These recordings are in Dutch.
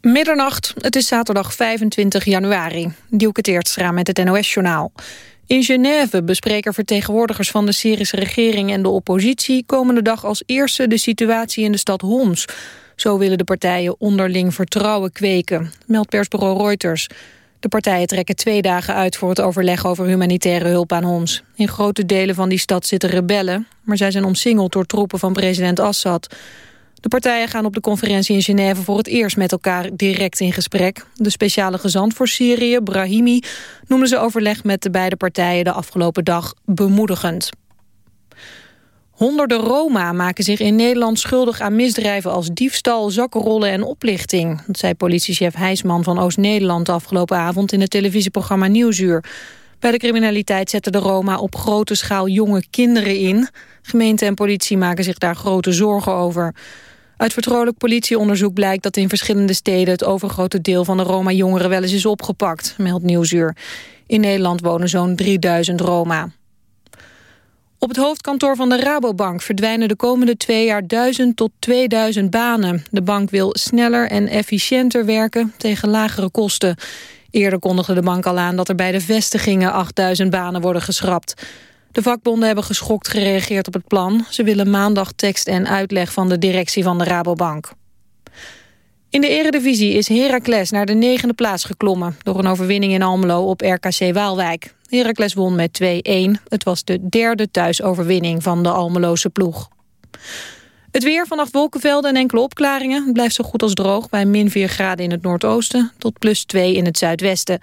Middernacht, het is zaterdag 25 januari. Dielke Teertstra met het NOS-journaal. In Genève bespreken vertegenwoordigers van de Syrische regering en de oppositie... komende dag als eerste de situatie in de stad Homs. Zo willen de partijen onderling vertrouwen kweken, meldt persbureau Reuters. De partijen trekken twee dagen uit voor het overleg over humanitaire hulp aan Homs. In grote delen van die stad zitten rebellen, maar zij zijn omsingeld door troepen van president Assad... De partijen gaan op de conferentie in Genève voor het eerst met elkaar direct in gesprek. De speciale gezant voor Syrië, Brahimi, noemde ze overleg met de beide partijen de afgelopen dag bemoedigend. Honderden Roma maken zich in Nederland schuldig aan misdrijven als diefstal, zakkenrollen en oplichting. Dat zei politiechef Heisman van Oost-Nederland afgelopen avond in het televisieprogramma Nieuwsuur. Bij de criminaliteit zetten de Roma op grote schaal jonge kinderen in. Gemeente en politie maken zich daar grote zorgen over. Uit vertrouwelijk politieonderzoek blijkt dat in verschillende steden... het overgrote deel van de Roma-jongeren wel eens is opgepakt, meldt Nieuwsuur. In Nederland wonen zo'n 3000 Roma. Op het hoofdkantoor van de Rabobank verdwijnen de komende twee jaar 1000 tot 2000 banen. De bank wil sneller en efficiënter werken tegen lagere kosten. Eerder kondigde de bank al aan dat er bij de vestigingen 8000 banen worden geschrapt. De vakbonden hebben geschokt gereageerd op het plan. Ze willen maandag tekst en uitleg van de directie van de Rabobank. In de eredivisie is Heracles naar de negende plaats geklommen... door een overwinning in Almelo op RKC Waalwijk. Heracles won met 2-1. Het was de derde thuisoverwinning van de Almeloze ploeg. Het weer, vannacht wolkenvelden en enkele opklaringen. Blijft zo goed als droog bij min 4 graden in het noordoosten... tot plus 2 in het zuidwesten.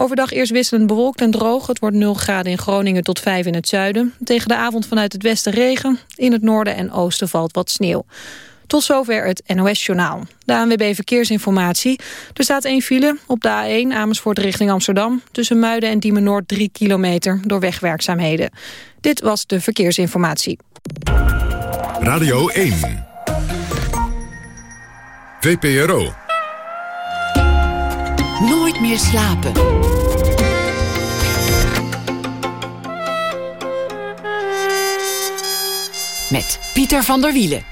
Overdag eerst wisselend bewolkt en droog. Het wordt 0 graden in Groningen tot 5 in het zuiden. Tegen de avond vanuit het westen regen. In het noorden en oosten valt wat sneeuw. Tot zover het NOS-journaal. De ANWB Verkeersinformatie. Er staat één file op de A1 Amersfoort richting Amsterdam... tussen Muiden en Diemen Noord 3 kilometer door wegwerkzaamheden. Dit was de Verkeersinformatie. Radio 1. VPRO. Meer slapen. Met Pieter van der Wielen.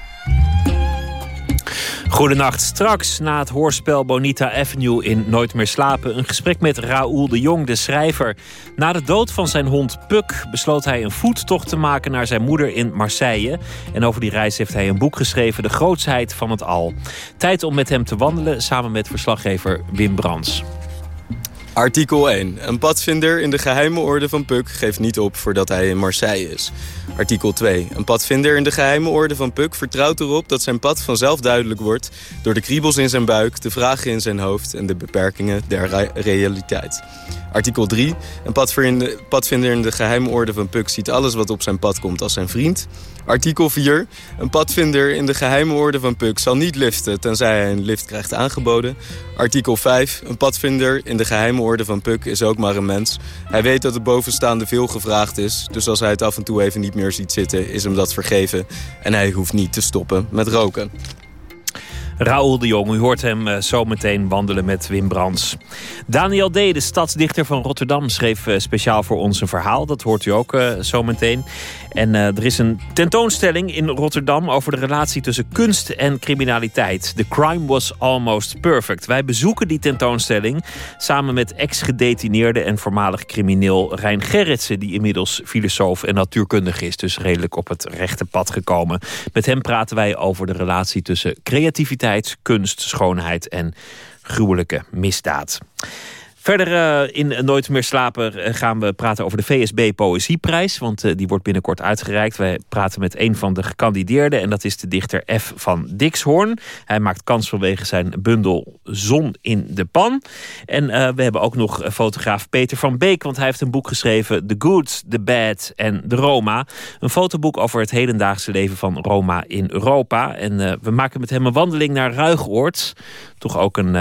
Goedenacht. Straks na het hoorspel Bonita Avenue in Nooit meer slapen... een gesprek met Raoul de Jong, de schrijver. Na de dood van zijn hond Puk besloot hij een voettocht te maken... naar zijn moeder in Marseille. En over die reis heeft hij een boek geschreven... De grootsheid van het al. Tijd om met hem te wandelen samen met verslaggever Wim Brands. Artikel 1. Een padvinder in de geheime orde van Puk geeft niet op voordat hij in Marseille is. Artikel 2. Een padvinder in de geheime orde van Puk vertrouwt erop dat zijn pad vanzelf duidelijk wordt... door de kriebels in zijn buik, de vragen in zijn hoofd en de beperkingen der realiteit. Artikel 3. Een padvinder in de geheime orde van Puk ziet alles wat op zijn pad komt als zijn vriend. Artikel 4. Een padvinder in de geheime orde van Puk zal niet liften tenzij hij een lift krijgt aangeboden. Artikel 5. Een padvinder in de geheime orde van Puk is ook maar een mens. Hij weet dat het bovenstaande veel gevraagd is, dus als hij het af en toe even niet meer ziet zitten, is hem dat vergeven. En hij hoeft niet te stoppen met roken. Raoul de Jong, u hoort hem uh, zo meteen wandelen met Wim Brands. Daniel D., de stadsdichter van Rotterdam, schreef uh, speciaal voor ons een verhaal. Dat hoort u ook uh, zo meteen. En er is een tentoonstelling in Rotterdam over de relatie tussen kunst en criminaliteit. The crime was almost perfect. Wij bezoeken die tentoonstelling samen met ex-gedetineerde en voormalig crimineel Rijn Gerritsen, die inmiddels filosoof en natuurkundige is, dus redelijk op het rechte pad gekomen. Met hem praten wij over de relatie tussen creativiteit kunst, schoonheid en gruwelijke misdaad. Verder uh, in Nooit meer slapen eh, gaan we praten over de VSB Poëzieprijs. Want uh, die wordt binnenkort uitgereikt. Wij praten met een van de gekandideerden. En dat is de dichter F. van Dixhoorn. Hij maakt kans vanwege zijn bundel Zon in de Pan. En we hebben ook nog fotograaf Peter van Beek. Want hij heeft een boek geschreven. The Good, The Bad en The Roma. Een fotoboek over het hedendaagse leven van Roma in Europa. En we maken met hem een wandeling naar Ruigoord. Toch ook een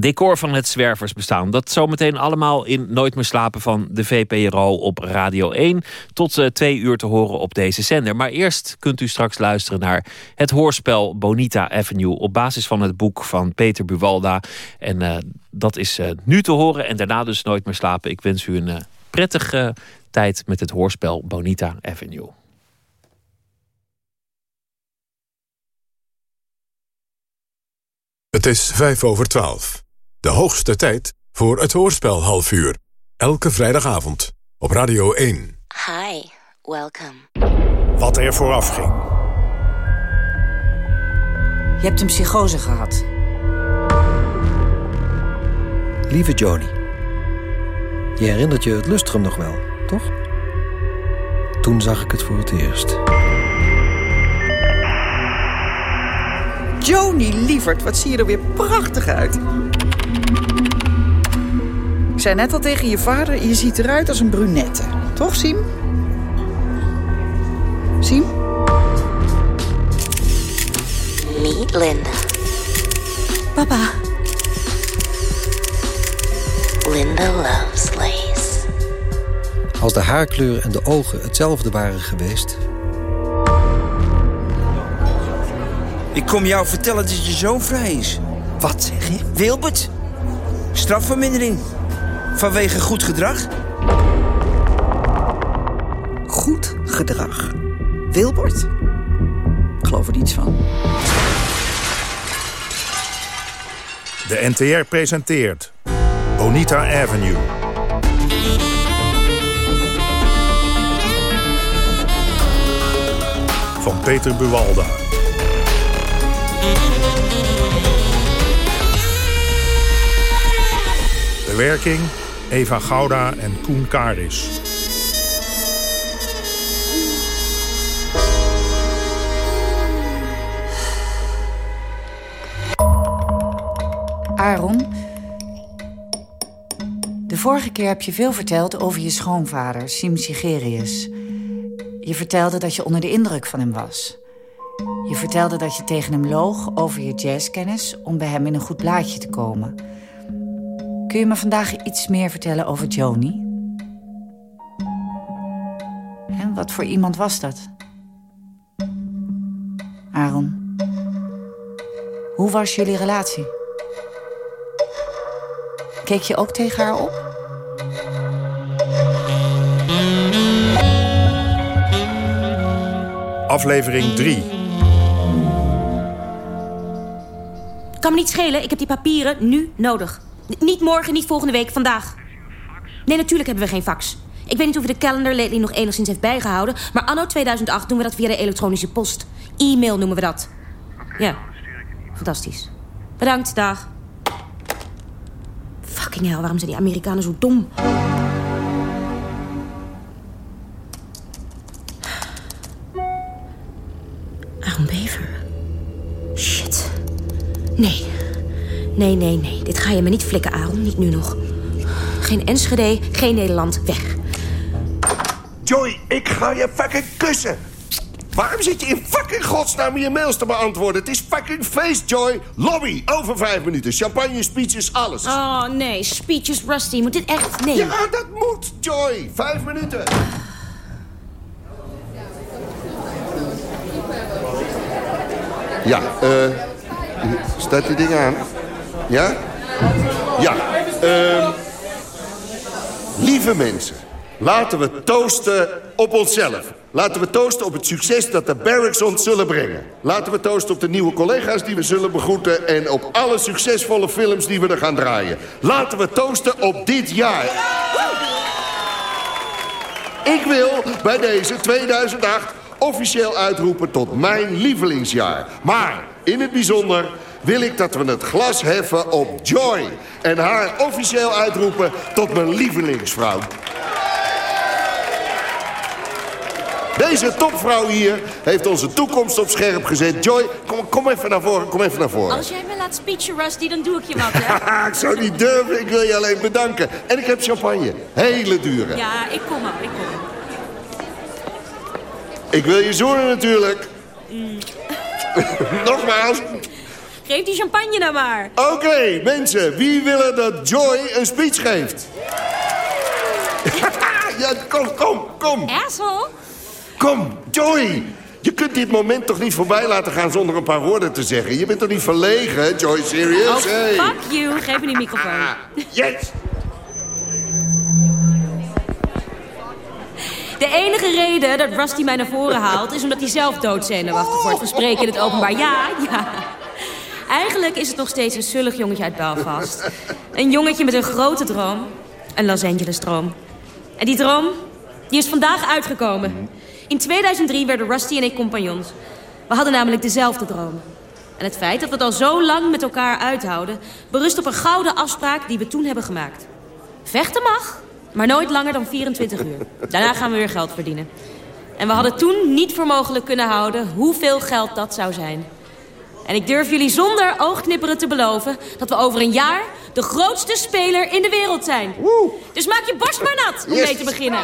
decor van het zwerversbestaan. Dat zometeen allemaal in Nooit meer slapen van de VPRO op Radio 1. Tot uh, twee uur te horen op deze zender. Maar eerst kunt u straks luisteren naar het hoorspel Bonita Avenue... op basis van het boek van Peter Buwalda. En uh, dat is uh, nu te horen en daarna dus Nooit meer slapen. Ik wens u een prettige tijd met het hoorspel Bonita Avenue. Het is vijf over twaalf. De hoogste tijd voor het hoorspel half uur. Elke vrijdagavond op Radio 1. Hi, welcome. Wat er vooraf ging. Je hebt een psychose gehad. Lieve Joni. Je herinnert je het lustrum nog wel, toch? Toen zag ik het voor het eerst. Joni, lieverd, wat zie je er weer prachtig uit. Ik zei net al tegen je vader, je ziet eruit als een brunette. Toch, Siem? Siem? Meet Linda. Papa. Linda loves lace. Als de haarkleur en de ogen hetzelfde waren geweest... Ik kom jou vertellen dat je zoon vrij is. Wat zeg je? Wilbert. Strafvermindering. Vanwege goed gedrag. Goed gedrag. Wilbert? Ik geloof er niets van. De NTR presenteert Bonita Avenue. Van Peter Buwalda. Bewerking Eva Gouda en Koen Karis. Aaron, de vorige keer heb je veel verteld over je schoonvader, Sim Sigerius. Je vertelde dat je onder de indruk van hem was. Je vertelde dat je tegen hem loog over je jazzkennis... om bij hem in een goed blaadje te komen. Kun je me vandaag iets meer vertellen over Joni? En wat voor iemand was dat? Aaron, hoe was jullie relatie? Keek je ook tegen haar op? Aflevering 3. Kan me niet schelen, ik heb die papieren nu nodig. Niet morgen, niet volgende week, vandaag. Nee, natuurlijk hebben we geen fax. Ik weet niet of u de calendar lately nog enigszins heeft bijgehouden... maar anno 2008 doen we dat via de elektronische post. E-mail noemen we dat. Ja, fantastisch. Bedankt, dag. Fucking hell, waarom zijn die Amerikanen zo dom? Aaron Bever. Shit. Nee. Nee, nee, nee. Dit ga je me niet flikken, Aaron. Niet nu nog. Geen Enschede, geen Nederland. Weg. Joy, ik ga je fucking kussen. Waarom zit je in fucking godsnaam je mails te beantwoorden? Het is fucking feest, Joy. Lobby, over vijf minuten. Champagne, speeches, alles. Oh, nee. Speeches Rusty. Moet dit echt? Nee. Ja, dat moet, Joy. Vijf minuten. Ja, eh... staat die ding aan? Ja? Ja. eh, lieve mensen, laten we toosten op onszelf. Laten we toosten op het succes dat de Barracks ons zullen brengen. Laten we toosten op de nieuwe collega's die we zullen begroeten... en op alle succesvolle films die we er gaan draaien. Laten we toosten op dit jaar. Ik wil bij deze 2008 officieel uitroepen tot mijn lievelingsjaar. Maar in het bijzonder wil ik dat we het glas heffen op Joy... en haar officieel uitroepen tot mijn lievelingsvrouw. Deze topvrouw hier heeft onze toekomst op scherp gezet. Joy, kom, kom even naar voren, kom even naar voren. Als jij me laat speechen, Rusty, dan doe ik je wat, hè? Ik zou niet durven, ik wil je alleen bedanken. En ik heb champagne, hele dure. Ja, ik kom al, ik kom. Ik wil je zoenen natuurlijk. Nogmaals. Geef die champagne nou maar. Oké, mensen, wie willen dat Joy een speech geeft? ja, kom, kom, kom. Asshole. Kom, Joy. Je kunt dit moment toch niet voorbij laten gaan zonder een paar woorden te zeggen. Je bent toch niet verlegen, Joy, serious? Oh, Hey. fuck you. Geef me die microfoon. Yes. De enige reden dat Rusty mij naar voren haalt... is omdat hij zelf doodzenuwachtig wordt van spreken in het openbaar. Ja, ja. Eigenlijk is het nog steeds een zullig jongetje uit Belfast. Een jongetje met een grote droom. Een Los Angeles droom. En die droom, die is vandaag uitgekomen. In 2003 werden Rusty en ik compagnons. We hadden namelijk dezelfde droom. En het feit dat we het al zo lang met elkaar uithouden... berust op een gouden afspraak die we toen hebben gemaakt. Vechten mag, maar nooit langer dan 24 uur. Daarna gaan we weer geld verdienen. En we hadden toen niet voor mogelijk kunnen houden hoeveel geld dat zou zijn. En ik durf jullie zonder oogknipperen te beloven... dat we over een jaar de grootste speler in de wereld zijn. Dus maak je borst maar nat om Yes. mee te beginnen.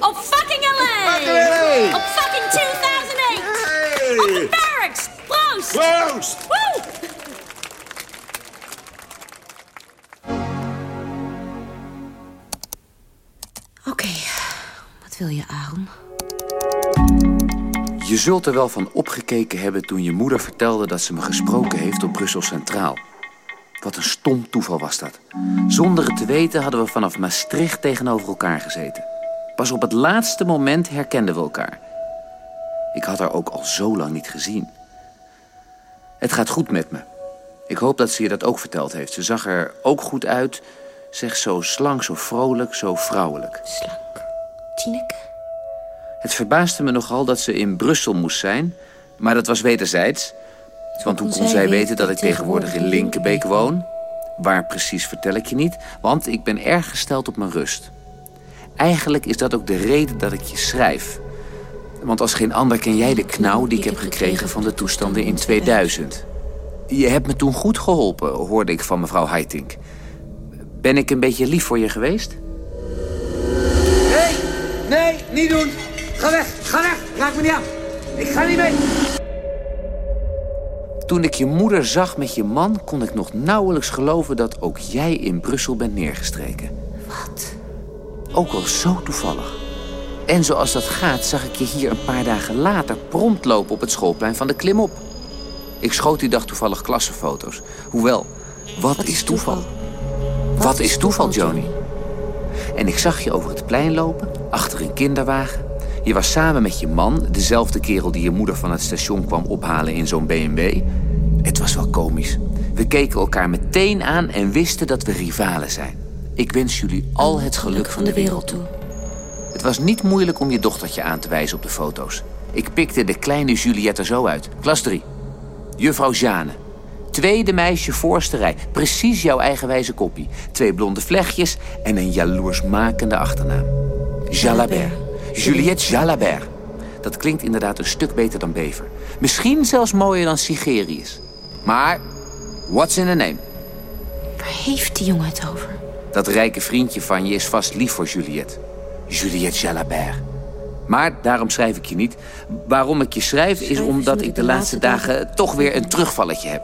Op fucking LA! Fucking LA! Op fucking 2008! Op de barracks! Proost! Proost! Woe! Oké, wat wil je, Aaron? Je zult er wel van opgekeken hebben toen je moeder vertelde dat ze me gesproken heeft op Brussel Centraal. Wat een stom toeval was dat. Zonder het te weten hadden we vanaf Maastricht tegenover elkaar gezeten. Pas op het laatste moment herkenden we elkaar. Ik had haar ook al zo lang niet gezien. Het gaat goed met me. Ik hoop dat ze je dat ook verteld heeft. Ze zag er ook goed uit. Zeg zo slank, zo vrolijk, zo vrouwelijk. Slank. Tineke? Het verbaasde me nogal dat ze in Brussel moest zijn, maar dat was wederzijds. Want toen kon zij weten dat ik tegenwoordig in Linkenbeek woon. Waar precies vertel ik je niet, want ik ben erg gesteld op mijn rust. Eigenlijk is dat ook de reden dat ik je schrijf. Want als geen ander ken jij de knauw die ik heb gekregen van de toestanden in 2000. Je hebt me toen goed geholpen, hoorde ik van mevrouw Heiting. Ben ik een beetje lief voor je geweest? Nee, nee, niet doen. Ga weg, ga weg. Raak me niet aan. Ik ga niet mee. Toen ik je moeder zag met je man, kon ik nog nauwelijks geloven dat ook jij in Brussel bent neergestreken. Wat? Ook al zo toevallig. En zoals dat gaat, zag ik je hier een paar dagen later prompt lopen op het schoolplein van de Klimop. Ik schoot die dag toevallig klassenfoto's. Hoewel, wat, is toeval? Wat, is toeval, Joni? En ik zag je over het plein lopen, achter een kinderwagen. Je was samen met je man, dezelfde kerel die je moeder van het station kwam ophalen in zo'n BMW. Het was wel komisch. We keken elkaar meteen aan en wisten dat we rivalen zijn. Ik wens jullie al het geluk van de wereld toe. Het was niet moeilijk om je dochtertje aan te wijzen op de foto's. Ik pikte de kleine Juliette er zo uit. Klas 3. Juffrouw Jeanne. Tweede meisje voorste rij. Precies jouw eigenwijze koppie. Twee blonde vlechtjes en een jaloersmakende achternaam. Jalabert. Juliette Jalabert. Dat klinkt inderdaad een stuk beter dan Bever. Misschien zelfs mooier dan Sigerius. Maar, what's in the name? Waar heeft die jongen het over? Dat rijke vriendje van je is vast lief voor Juliette. Juliette Jalabert. Maar daarom schrijf ik je niet. Waarom ik je schrijf is omdat ik de laatste dagen toch weer een terugvalletje heb.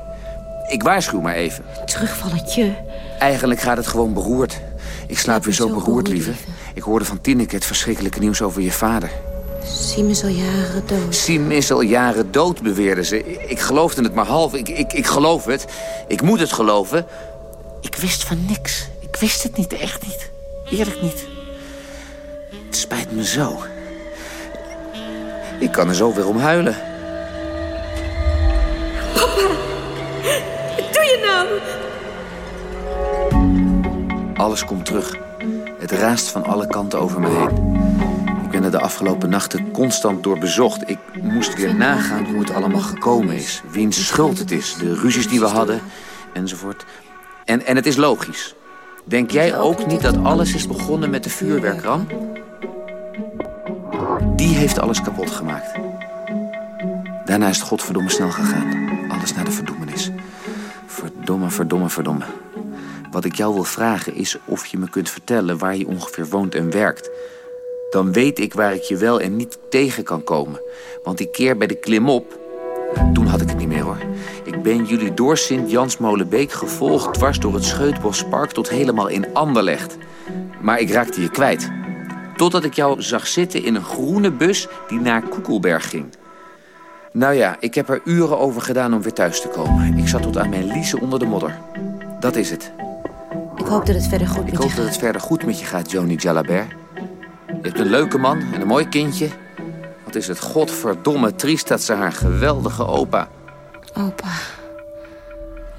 Ik waarschuw maar even. Terugvalletje. Eigenlijk gaat het gewoon beroerd. Ik slaap weer zo beroerd, lieve. Ik hoorde van Tineke het verschrikkelijke nieuws over je vader. Siem is al jaren dood. Siem is al jaren dood, beweerde ze. Ik geloofde het maar half. Ik, ik, ik geloof het. Ik moet het geloven. Ik wist van niks. Ik wist het niet, echt niet. Eerlijk niet. Het spijt me zo. Ik kan er zo weer om huilen. Papa, wat doe je nou? Alles komt terug. Het raast van alle kanten over me heen. Ik ben er de afgelopen nachten constant door bezocht. Ik moest weer nagaan hoe het allemaal gekomen is. Wiens schuld het is, de ruzies die we hadden, enzovoort. En, en het is logisch. Denk jij ook niet dat alles is begonnen met de vuurwerkramp? Die heeft alles kapot gemaakt. Daarna is het godverdomme snel gegaan. Alles naar de verdoemenis. Verdomme, verdomme, verdomme. Wat ik jou wil vragen is of je me kunt vertellen waar je ongeveer woont en werkt. Dan weet ik waar ik je wel en niet tegen kan komen. Want die keer bij de klimop, toen had ik het niet meer hoor. Ik ben jullie door Sint-Jans-Molenbeek gevolgd... dwars door het Scheutbospark tot helemaal in Anderlecht. Maar ik raakte je kwijt. Totdat ik jou zag zitten in een groene bus die naar Koekelberg ging. Nou ja, ik heb er uren over gedaan om weer thuis te komen. Ik zat tot aan mijn liezen onder de modder. Dat is het. Ik hoop dat het verder goed Ik met je hoop dat het verder goed met je gaat, Joni Jalabert. Je hebt een leuke man en een mooi kindje. Wat is het godverdomme triest dat ze haar geweldige opa... Opa.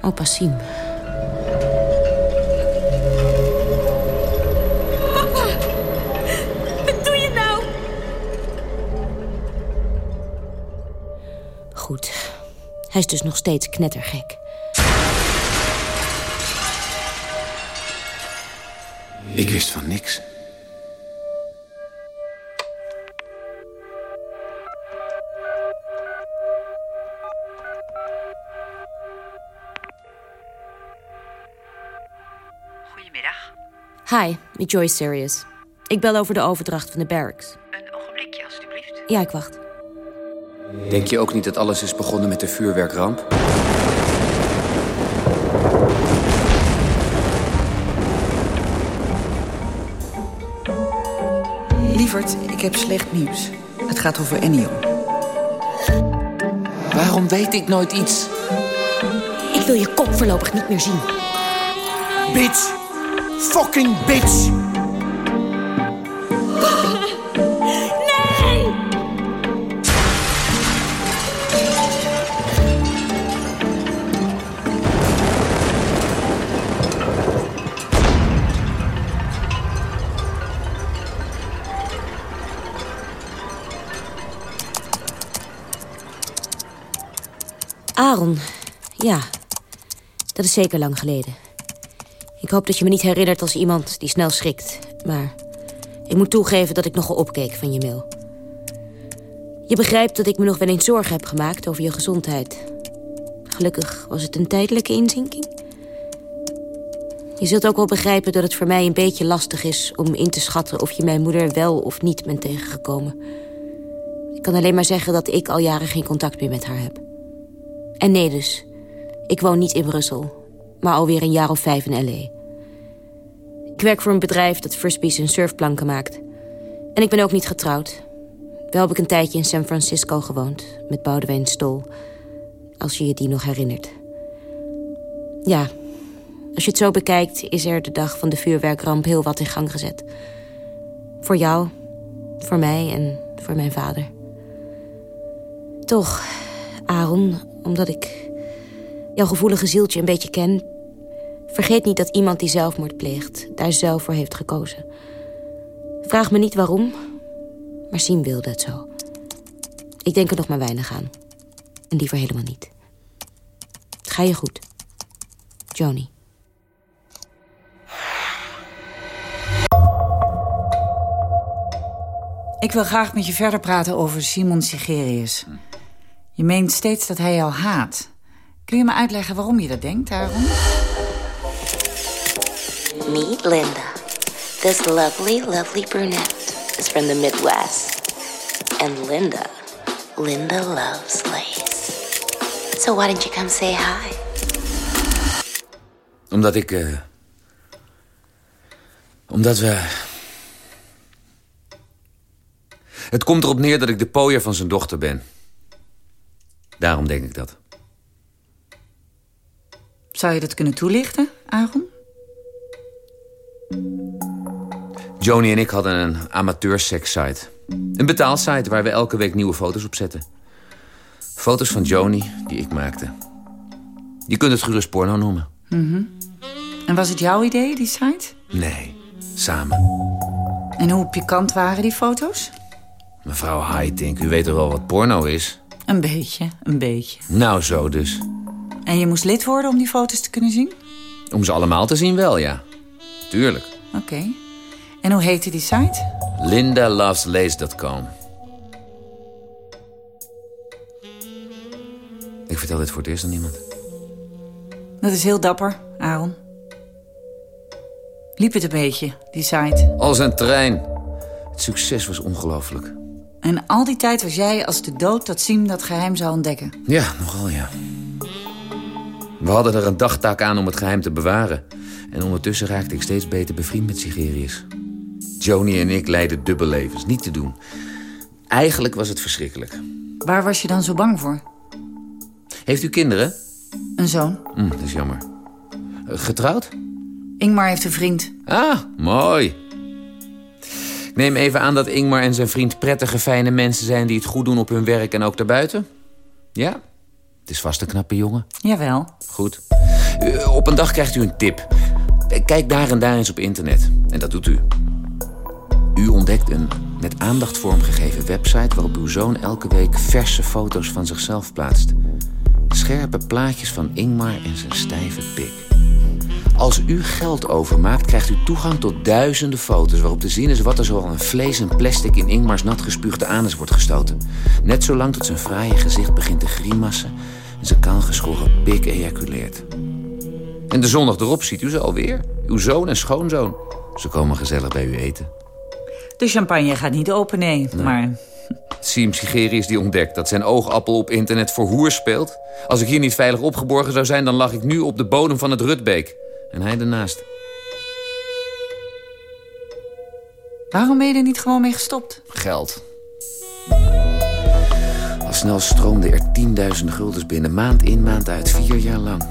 Opa Siem. Papa, wat doe je nou? Goed. Hij is dus nog steeds knettergek. Wist van niks. Goedemiddag. Hi, met Joyce Sirius. Ik bel over de overdracht van de barracks. Een ogenblikje, alstublieft. Ja, ik wacht. Denk je ook niet dat alles is begonnen met de vuurwerkramp? Ik heb slecht nieuws. Het gaat over Ennio. Waarom weet ik nooit iets? Ik wil je kop voorlopig niet meer zien. Bitch! Fucking bitch! Dat is zeker lang geleden. Ik hoop dat je me niet herinnert als iemand die snel schrikt. Maar ik moet toegeven dat ik nogal opkeek van je mail. Je begrijpt dat ik me nog wel eens zorgen heb gemaakt over je gezondheid. Gelukkig was het een tijdelijke inzinking. Je zult ook wel begrijpen dat het voor mij een beetje lastig is... om in te schatten of je mijn moeder wel of niet bent tegengekomen. Ik kan alleen maar zeggen dat ik al jaren geen contact meer met haar heb. En nee dus, ik woon niet in Brussel, maar alweer een jaar of vijf in L.A. Ik werk voor een bedrijf dat frisbees en surfplanken maakt. En ik ben ook niet getrouwd. Wel heb ik een tijdje in San Francisco gewoond, met Boudewijn Stol. Als je je die nog herinnert. Ja, als je het zo bekijkt, is er de dag van de vuurwerkramp heel wat in gang gezet. Voor jou, voor mij en voor mijn vader. Toch, Aaron, omdat ik jouw gevoelige zieltje een beetje ken... vergeet niet dat iemand die zelfmoord pleegt... daar zelf voor heeft gekozen. Vraag me niet waarom, maar Siem wilde het zo. Ik denk er nog maar weinig aan. En liever helemaal niet. Ga je goed. Joni. Ik wil graag met je verder praten over Simon Sigerius. Je meent steeds dat hij jou haat. Kun je me uitleggen waarom je dat denkt, Aaron? Meet Linda. This lovely, lovely brunette is from the Midwest. And Linda, Linda loves lace. So why didn't you come say hi? Omdat ik... eh, omdat we... Het komt erop neer dat ik de pooier van zijn dochter ben. Daarom denk ik dat. Zou je dat kunnen toelichten, Aaron? Joni en ik hadden een amateursekssite. Een betaalsite waar we elke week nieuwe foto's op zetten. Foto's van Joni die ik maakte. Je kunt het gerust porno noemen. Mhm. En was het jouw idee, die site? Nee, samen. En hoe pikant waren die foto's? Mevrouw Haitink, u weet toch wel wat porno is? Een beetje, een beetje. Nou, zo dus. En je moest lid worden om die foto's te kunnen zien? Om ze allemaal te zien wel, ja. Tuurlijk. Oké. En hoe heette die site? LindaLovesLace.com Ik vertel dit voor het eerst aan niemand. Dat is heel dapper, Aaron. Liep het een beetje, die site? Als een trein. Het succes was ongelooflijk. En al die tijd was jij als de dood dat Siem dat geheim zou ontdekken. Ja, nogal ja. We hadden er een dagtaak aan om het geheim te bewaren. En ondertussen raakte ik steeds beter bevriend met Sigerius. Joni en ik leidden dubbellevens, niet te doen. Eigenlijk was het verschrikkelijk. Waar was je dan zo bang voor? Heeft u kinderen? Een zoon. Hm, dat is jammer. Eh, Getrouwd? Ingmar heeft een vriend. Ah, mooi. Ik neem even aan dat Ingmar en zijn vriend prettige, fijne mensen zijn... die het goed doen op hun werk en ook daarbuiten? Ja? Het is vast een knappe jongen. Jawel. Goed. Uh, op een dag krijgt u een tip. Kijk daar en daar eens op internet. En dat doet u. U ontdekt een met aandacht vormgegeven website... waarop uw zoon elke week verse foto's van zichzelf plaatst. Scherpe plaatjes van Ingmar en zijn stijve pik. Als u geld overmaakt, krijgt u toegang tot duizenden foto's... waarop te zien is wat er zoal een vlees en plastic in Ingmars natgespuugde anus wordt gestoten. Net zolang tot zijn fraaie gezicht begint te grimassen... en zijn kaalgeschoren pik ejaculeert. En de zondag erop ziet u ze alweer. Uw zoon en schoonzoon. Ze komen gezellig bij u eten. De champagne gaat niet open, nee. Maar Siem Sigerius die ontdekt dat zijn oogappel op internet voor hoer speelt. Als ik hier niet veilig opgeborgen zou zijn... dan lag ik nu op de bodem van het Rutbeek. En hij ernaast. waarom ben je er niet gewoon mee gestopt? Geld. Al snel stroomden er tienduizenden guldens binnen. Maand in, maand uit. Vier jaar lang.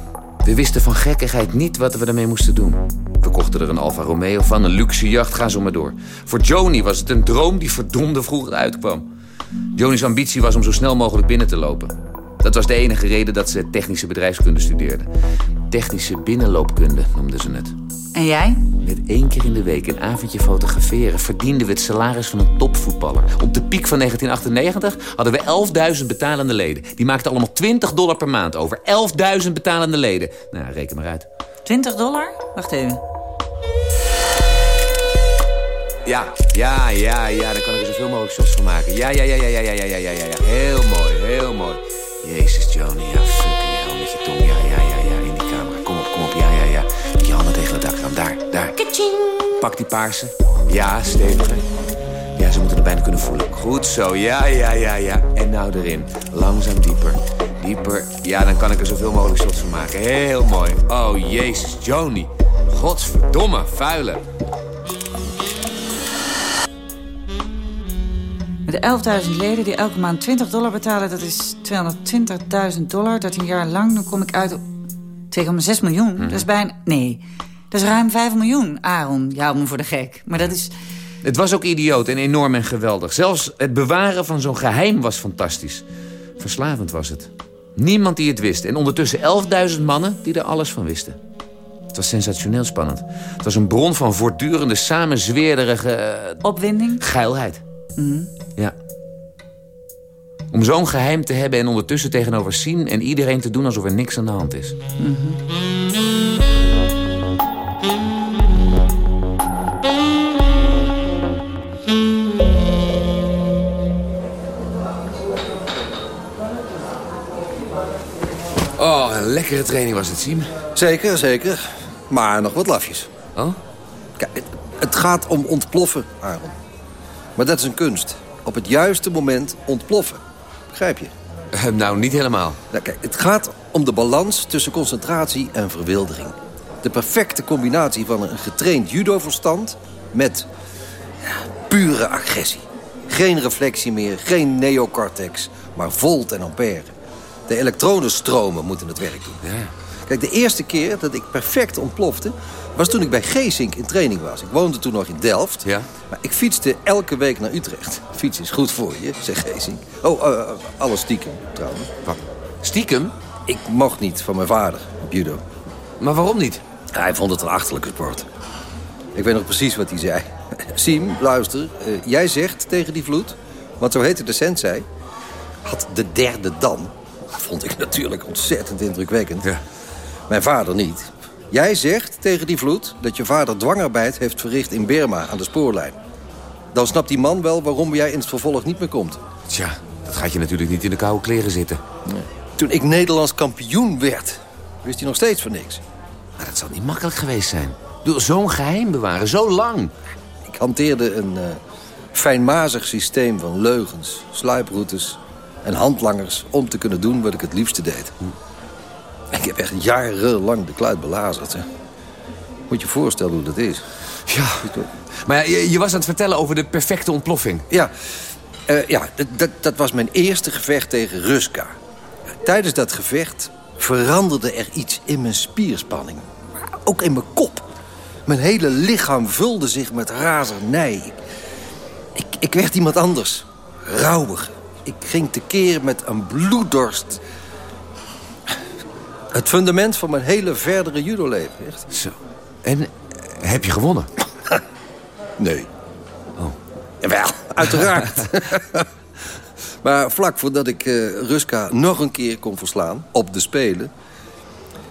We wisten van gekkigheid niet wat we ermee moesten doen. We kochten er een Alfa Romeo van, een luxe jacht, ga zo maar door. Voor Joni was het een droom die verdomde vroeg uitkwam. Joni's ambitie was om zo snel mogelijk binnen te lopen. Dat was de enige reden dat ze technische bedrijfskunde studeerde. Technische binnenloopkunde noemden ze het. En jij? Met één keer in de week een avondje fotograferen verdienden we het salaris van een topvoetballer. Op de piek van 1998 hadden we 11.000 betalende leden. Die maakten allemaal 20 dollar per maand over. 11.000 betalende leden. Nou, reken maar uit. 20 dollar? Wacht even. Ja, ja, ja, ja. Daar kan ik er zoveel mogelijk shots van maken. Ja, ja, ja, ja, ja, ja, ja, ja, ja, ja. Heel mooi, heel mooi. Jezus, Johnny. Ja, fucking hell met je tong. Ja, ja, ja, ja. In die camera. Kom op, kom op. Ja, ja, ja. Met je handen tegen het dakraam. Daar, daar. Pak die paarse. Ja, steviger. Ja, ze moeten er bijna kunnen voelen. Goed zo. Ja, ja, ja, ja. En nou erin. Langzaam dieper. Dieper. Ja, dan kan ik er zoveel mogelijk shots van maken. Heel mooi. Oh, jezus, Johnny. Godsverdomme, vuile. Met de 11.000 leden die elke maand 20 dollar betalen... dat is 220.000 dollar. Dat een jaar lang, dan kom ik uit op 2,6 miljoen. Dat is bijna... Nee, dat is ruim 5 miljoen. Aaron, jou me voor de gek. Maar dat is... Het was ook idioot en enorm en geweldig. Zelfs het bewaren van zo'n geheim was fantastisch. Verslavend was het. Niemand die het wist. En ondertussen 11.000 mannen die er alles van wisten. Het was sensationeel spannend. Het was een bron van voortdurende, samenzweerderige... eh, Opwinding? Geilheid. Ja. Om zo'n geheim te hebben en ondertussen tegenover Sien en iedereen te doen alsof er niks aan de hand is. Oh, een lekkere training was het, Siem. Zeker, zeker. Maar nog wat lafjes. Oh? Kijk, het, het gaat om ontploffen, Aaron. Maar dat is een kunst. Op het juiste moment ontploffen. Begrijp je? Eh, nou, niet helemaal. Nou, kijk, het gaat om de balans tussen concentratie en verwildering. De perfecte combinatie van een getraind judo-verstand... met ja, pure agressie. Geen reflectie meer, geen neocortex, maar volt en ampère. De elektronenstromen moeten het werk doen. Kijk, de eerste keer dat ik perfect ontplofte... was toen ik bij Geesink in training was. Ik woonde toen nog in Delft. Ja? Maar ik fietste elke week naar Utrecht. Fietsen is goed voor je, zegt Geesink. Oh, eh, alles stiekem, trouwens. Wat? Stiekem? Ik mocht niet van mijn vader op judo. Maar waarom niet? Hij vond het een achterlijke sport. Ik weet nog precies wat hij zei. Siem, luister, eh, jij zegt tegen die vloed... want zo heette de sensei... had de derde dan. Dat vond ik natuurlijk ontzettend indrukwekkend. Mijn vader niet. Jij zegt tegen die vloed dat je vader dwangarbeid heeft verricht in Burma aan de spoorlijn. Dan snapt die man wel waarom jij in het vervolg niet meer komt. Tja, dat gaat je natuurlijk niet in de koude kleren zitten. Toen ik Nederlands kampioen werd, wist hij nog steeds van niks. Maar dat zal niet makkelijk geweest zijn. Door zo'n geheim bewaren, zo lang. Ik hanteerde een eh, fijnmazig systeem van leugens, sluiproutes en handlangers... om te kunnen doen wat ik het liefste deed. Ik heb echt jarenlang de kluit belazerd. Hè. Moet je je voorstellen hoe dat is. Ja, maar ja, je, je was aan het vertellen over de perfecte ontploffing. Ja, eh, ja dat- dat, dat was mijn eerste gevecht tegen Ruska. Tijdens dat gevecht veranderde er iets in mijn spierspanning. Maar ook in mijn kop. Mijn hele lichaam vulde zich met razernij. Ik, ik werd iemand anders. Rauwig. Ik ging tekeer met een bloeddorst. Het fundament van mijn hele verdere judo-leven, echt. Zo. En heb je gewonnen? nee. Oh. Jawel, uiteraard. maar vlak voordat ik eh, Ruska nog een keer kon verslaan, op de Spelen...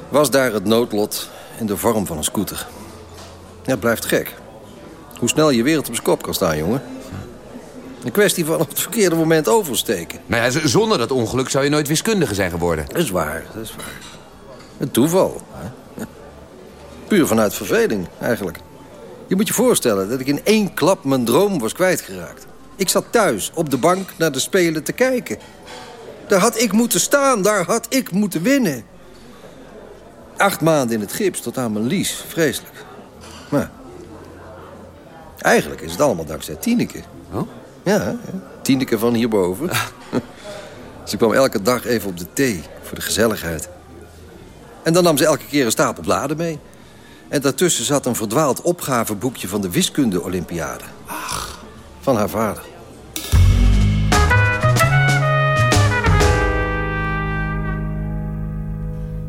was daar het noodlot in de vorm van een scooter. Ja, het blijft gek. Hoe snel je wereld op zijn kop kan staan, jongen. Een kwestie van op het verkeerde moment oversteken. Maar ja, zonder dat ongeluk zou je nooit wiskundige zijn geworden. Dat is waar, dat is waar. Een toeval. Puur vanuit verveling, eigenlijk. Je moet je voorstellen dat ik in één klap mijn droom was kwijtgeraakt. Ik zat thuis op de bank naar de Spelen te kijken. Daar had ik moeten staan, daar had ik moeten winnen. Acht maanden in het gips tot aan mijn lies, vreselijk. Maar eigenlijk is het allemaal dankzij Tineke. Oh? Ja, ja. Tineke van hierboven. ze kwam elke dag even op de thee, voor de gezelligheid. En dan nam ze elke keer een stapel bladen mee. En daartussen zat een verdwaald opgaveboekje van de wiskunde-olympiade. Ach. Van haar vader.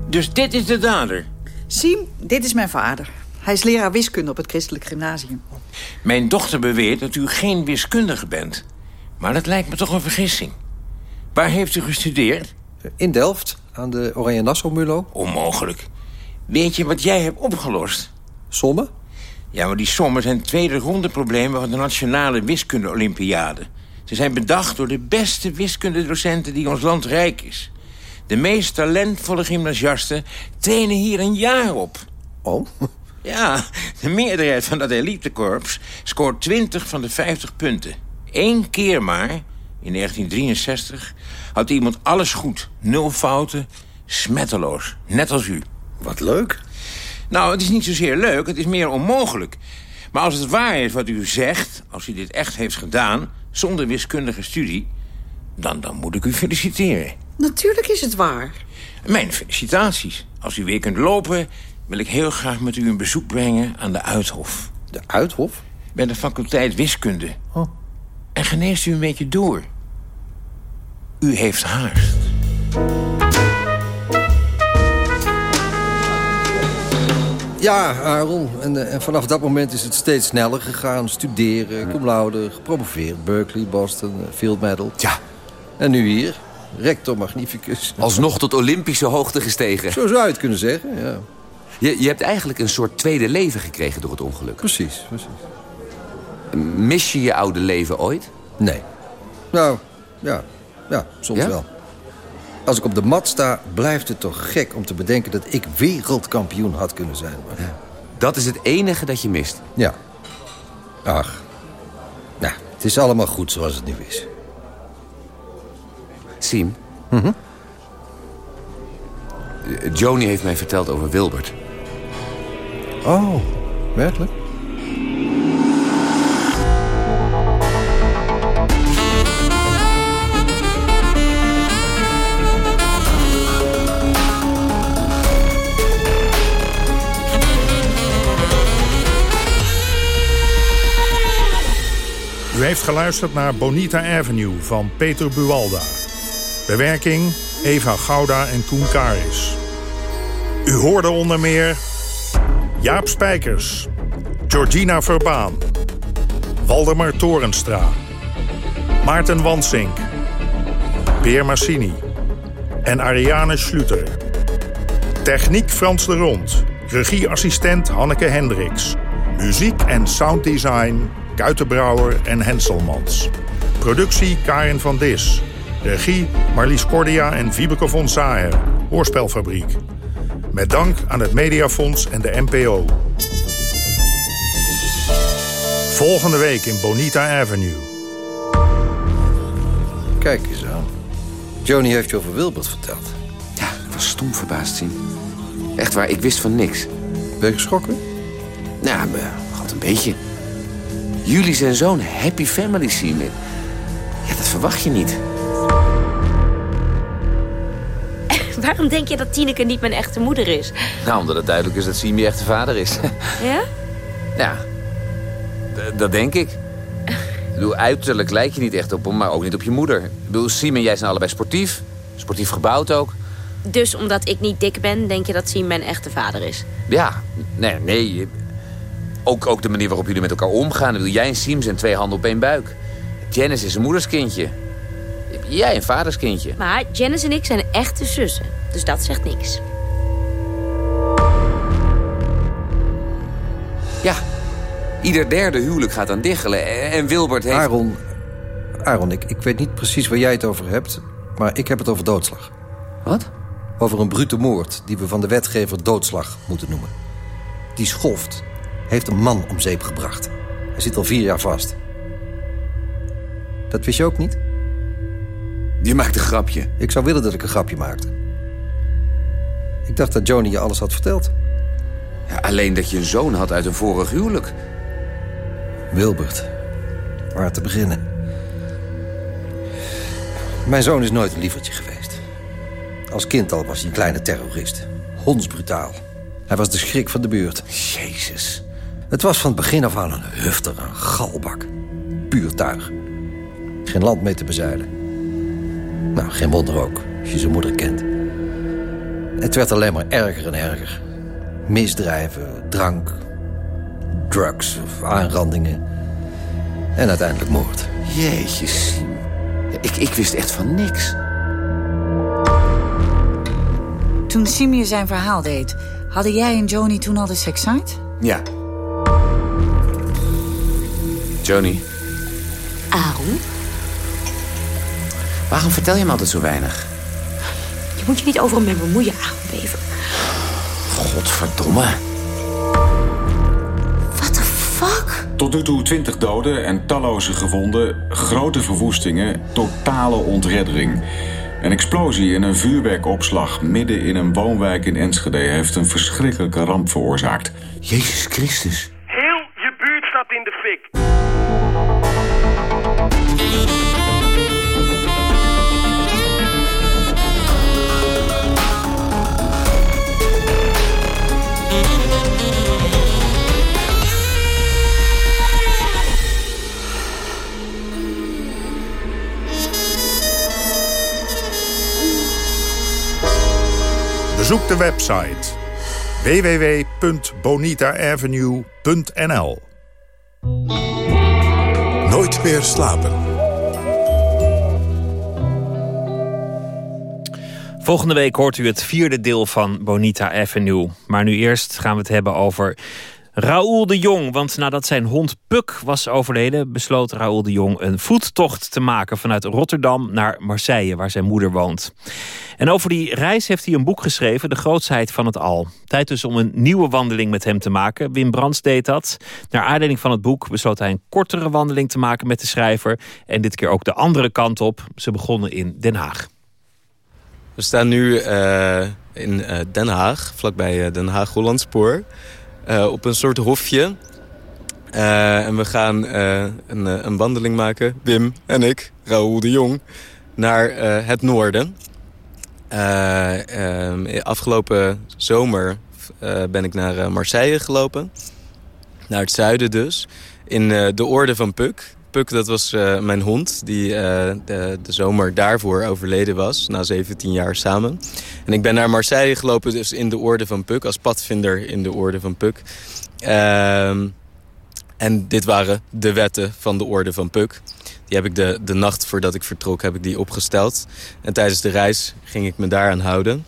Dus dit is de dader? Siem, dit is mijn vader. Hij is leraar wiskunde op het christelijk gymnasium. Mijn dochter beweert dat u geen wiskundige bent. Maar dat lijkt me toch een vergissing. Waar heeft u gestudeerd? In Delft, aan de Oranje Nassau Mulo. Onmogelijk. Weet je wat jij hebt opgelost? Sommen? Ja, maar die sommen zijn tweede ronde problemen van de Nationale Wiskunde-Olympiade. Ze zijn bedacht door de beste wiskundedocenten die ons land rijk is. De meest talentvolle gymnasiasten trainen hier een jaar op. Oh? Ja, de meerderheid van dat elitekorps scoort 20 van de 50 punten. Eén keer maar, in 1963, had iemand alles goed. Nul fouten, smetteloos. Net als u. Wat leuk. Nou, het is niet zozeer leuk, het is meer onmogelijk. Maar als het waar is wat u zegt, als u dit echt heeft gedaan... zonder wiskundige studie, dan, dan moet ik u feliciteren. Natuurlijk is het waar. Mijn felicitaties. Als u weer kunt lopen, wil ik heel graag met u een bezoek brengen aan de Uithof. De Uithof? Bij de faculteit wiskunde. Oh. En geneest u een beetje door. U heeft haast. Ja, Aaron. En, eh, en vanaf dat moment is het steeds sneller gegaan. Studeren, cum laude, gepromoveerd. Berkeley, Boston, eh, Field Medal. Ja. En nu hier, rector magnificus. Alsnog tot Olympische hoogte gestegen. Zo zou je het kunnen zeggen, ja. Je, je hebt eigenlijk een soort tweede leven gekregen door het ongeluk. Precies, precies. Mis je je oude leven ooit? Nee. Nou, ja, ja soms Ja? wel. Als ik op de mat sta, blijft het toch gek om te bedenken... dat ik wereldkampioen had kunnen zijn. Maar... Dat is het enige dat je mist. Ja. Ach. Nou, het is allemaal goed zoals het nu is. Siem, Mhm. eh, Joni heeft mij verteld over Wilbert. Oh, werkelijk? Heeft geluisterd naar Bonita Avenue van Peter Buwalda. Bewerking Eva Gouda en Koen Karis. U hoorde onder meer Jaap Spijkers, Georgina Verbaan, Waldemar Torenstra, Maarten Wansink, Peer Massini en Ariane Schluter. Techniek Frans de Rond, regieassistent Hanneke Hendricks, muziek en sounddesign Kuitenbrouwer en Henselmans. Productie Karin van Dis. Regie Marlies Cordia en Wiebeke von Saer. Hoorspelfabriek. Met dank aan het Mediafonds en de NPO. Volgende week in Bonita Avenue. Kijk eens aan. Joni heeft je over Wilbert verteld. Ja, ik was stom verbaasd zien. Echt waar, ik wist van niks. Ben je geschrokken? Ja, me had een beetje. Jullie zijn zo'n happy family, Siem. Ja, dat verwacht je niet. Waarom denk je dat Tineke niet mijn echte moeder is? Nou, omdat het duidelijk is dat Siem je echte vader is. Ja? ja, d- dat denk ik. Ik bedoel, uiterlijk lijk je niet echt op hem, maar ook niet op je moeder. Ik bedoel, Siem en jij zijn allebei sportief. Sportief gebouwd ook. Dus omdat ik niet dik ben, denk je dat Siem mijn echte vader is? Ja, nee, nee. Ook, ook de manier waarop jullie met elkaar omgaan. Bedoel, Jij en Siem zijn twee handen op één buik. Janice is een moederskindje. Jij een vaderskindje. Maar Janice en ik zijn echte zussen. Dus dat zegt niks. Ja, ieder derde huwelijk gaat aan diggelen. En Wilbert heeft... Aaron, Aaron ik, ik weet niet precies waar jij het over hebt... maar ik heb het over doodslag. Wat? Over een brute moord die we van de wetgever doodslag moeten noemen. Die schoft heeft een man om zeep gebracht. Hij zit al vier jaar vast. Dat wist je ook niet? Je maakt een grapje. Ik zou willen dat ik een grapje maakte. Ik dacht dat Joni je alles had verteld. Ja, alleen dat je een zoon had uit een vorig huwelijk. Wilbert, waar te beginnen? Mijn zoon is nooit een lievertje geweest. Als kind al was hij een kleine terrorist. Hondsbrutaal. Hij was de schrik van de buurt. Jezus. Het was van het begin af aan een hufter, een galbak. Puur tuig. Geen land mee te bezeilen. Nou, geen wonder ook, als je zijn moeder kent. Het werd alleen maar erger en erger. Misdrijven, drank, drugs, aanrandingen. En uiteindelijk moord. Jeetje, Siem. Ik, ik wist echt van niks. Toen Siem zijn verhaal deed, hadden jij en Joni toen al de sekssite? Ja. Joni, Aaron? waarom vertel je me altijd zo weinig? Je moet je niet overal mee bemoeien, Aaron Bever. Godverdomme. What the fuck? Tot nu toe 20 doden en talloze gewonden, grote verwoestingen, totale ontreddering. Een explosie in een vuurwerkopslag midden in een woonwijk in Enschede heeft een verschrikkelijke ramp veroorzaakt. Jezus Christus. Bezoek de website www.bonitaavenue.nl Nooit meer slapen. Volgende week hoort u het vierde deel van Bonita Avenue. Maar nu eerst gaan we het hebben over Raoul de Jong. Want nadat zijn hond Puk was overleden... besloot Raoul de Jong een voettocht te maken... vanuit Rotterdam naar Marseille, waar zijn moeder woont. En over die reis heeft hij een boek geschreven... De grootsheid van het al. Tijd dus om een nieuwe wandeling met hem te maken. Wim Brands deed dat. Naar aanleiding van het boek besloot hij een kortere wandeling te maken met de schrijver. En dit keer ook de andere kant op. Ze begonnen in Den Haag. We staan nu eh, in eh, Den Haag, vlakbij eh, Den Haag-Hollandspoor. Eh, op een soort hofje. Eh, en we gaan eh, een, een wandeling maken, Wim en ik, Raoul de Jong, naar het noorden. Afgelopen zomer ben ik naar Marseille gelopen. Naar het zuiden dus. In de orde van Puk. Puk, dat was eh, mijn hond, die eh, de, de zomer daarvoor overleden was. Na 17 jaar samen. En ik ben naar Marseille gelopen, dus in de orde van Puk. Als padvinder in de orde van Puk. Ehm, en dit waren de wetten van de orde van Puk. Die heb ik de, de nacht voordat ik vertrok heb ik die opgesteld. En tijdens de reis ging ik me daaraan houden.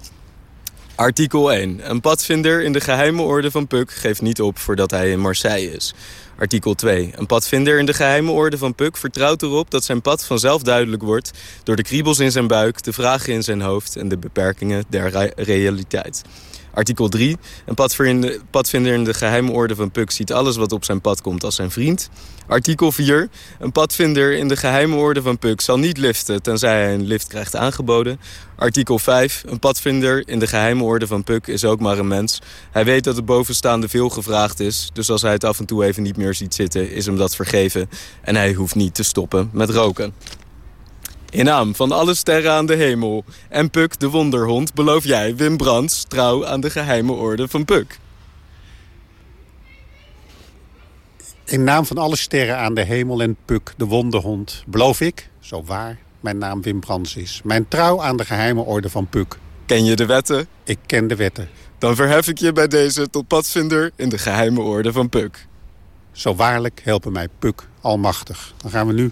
Artikel 1. Een padvinder in de geheime orde van Puk geeft niet op voordat hij in Marseille is. Artikel 2. Een padvinder in de geheime orde van Puk vertrouwt erop dat zijn pad vanzelf duidelijk wordt... door de kriebels in zijn buik, de vragen in zijn hoofd en de beperkingen der re- realiteit. Artikel 3. Een padvinder, in de geheime orde van Puk ziet alles wat op zijn pad komt als zijn vriend. Artikel 4. Een padvinder in de geheime orde van Puk zal niet liften tenzij hij een lift krijgt aangeboden. Artikel 5. Een padvinder in de geheime orde van Puk is ook maar een mens. Hij weet dat het bovenstaande veel gevraagd is. Dus als hij het af en toe even niet meer ziet zitten, is hem dat vergeven. En hij hoeft niet te stoppen met roken. In naam van alle sterren aan de hemel en Puk de wonderhond... beloof jij, Wim Brands, trouw aan de geheime orde van Puk. In naam van alle sterren aan de hemel en Puk, de wonderhond, beloof ik, zo waar mijn naam Wim Brands is, mijn trouw aan de geheime orde van Puk Ken je de wetten? Ik ken de wetten. Dan verhef ik je bij deze tot padvinder in de geheime orde van Puk. Zo waarlijk helpen mij Puk almachtig. Dan gaan we nu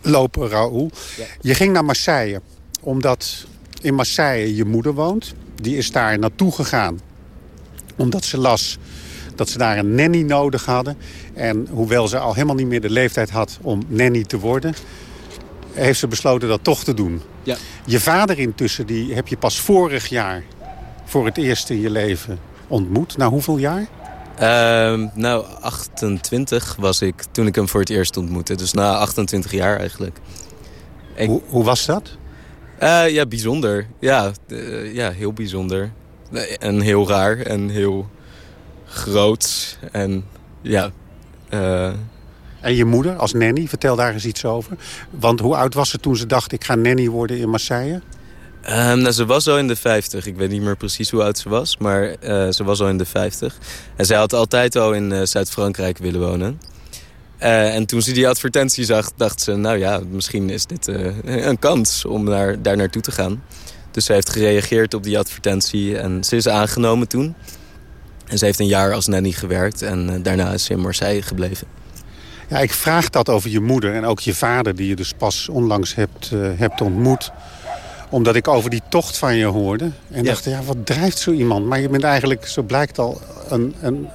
lopen, Raoul. Je ging naar Marseille, omdat in Marseille je moeder woont. Die is daar naartoe gegaan, omdat ze las dat ze daar een nanny nodig hadden. En hoewel ze al helemaal niet meer de leeftijd had om nanny te worden... heeft ze besloten dat toch te doen. Ja. Je vader intussen, die heb je pas vorig jaar... voor het eerst in je leven ontmoet. Na hoeveel jaar? Ehm, nou, 28 was ik toen ik hem voor het eerst ontmoette. Dus na 28 jaar eigenlijk. Hoe, hoe was dat? Eh, ja, bijzonder. Ja, eh, ja, heel bijzonder. En heel raar en heel groot. En ja... eh, En je moeder als nanny, vertel daar eens iets over. Want hoe oud was ze toen ze dacht... ik ga nanny worden in Marseille? Ehm, nou, ze was al in de 50. Ik weet niet meer precies hoe oud ze was, maar eh, ze was al in de 50. En zij had altijd al in eh, Zuid-Frankrijk willen wonen. Eh, en toen ze die advertentie zag, dacht ze... nou ja, misschien is dit een kans om daar, daar naartoe te gaan. Dus ze heeft gereageerd op die advertentie en ze is aangenomen toen. En ze heeft een jaar als nanny gewerkt en daarna is ze in Marseille gebleven. Ja, ik vraag dat over je moeder en ook je vader... die je dus pas onlangs hebt, hebt ontmoet omdat ik over die tocht van je hoorde. En dacht, ja, wat drijft zo iemand? Maar je bent eigenlijk, zo blijkt al, een, een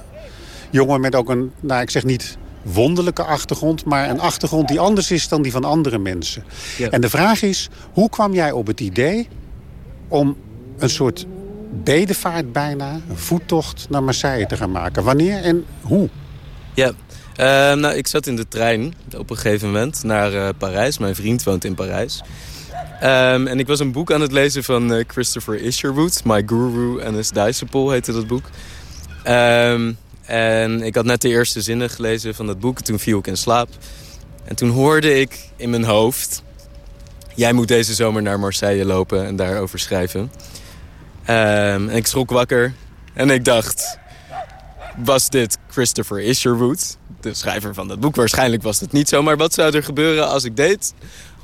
jongen met ook een... nou, ik zeg niet wonderlijke achtergrond... maar een achtergrond die anders is dan die van andere mensen. Ja. En de vraag is, hoe kwam jij op het idee... om een soort bedevaart bijna, een voettocht naar Marseille te gaan maken? Wanneer en hoe? Ja, eh, nou, ik zat in de trein op een gegeven moment naar eh, Parijs. Mijn vriend woont in Parijs. Ehm, en ik was een boek aan het lezen van eh, Christopher Isherwood. My Guru and His Disciple heette dat boek. Ehm, en ik had net de eerste zinnen gelezen van dat boek. Toen viel ik in slaap. En toen hoorde ik in mijn hoofd... Jij moet deze zomer naar Marseille lopen en daarover schrijven. Ehm, en ik schrok wakker en ik dacht... Was dit Christopher Isherwood, de schrijver van dat boek? Waarschijnlijk was het niet zo, maar wat zou er gebeuren als ik deed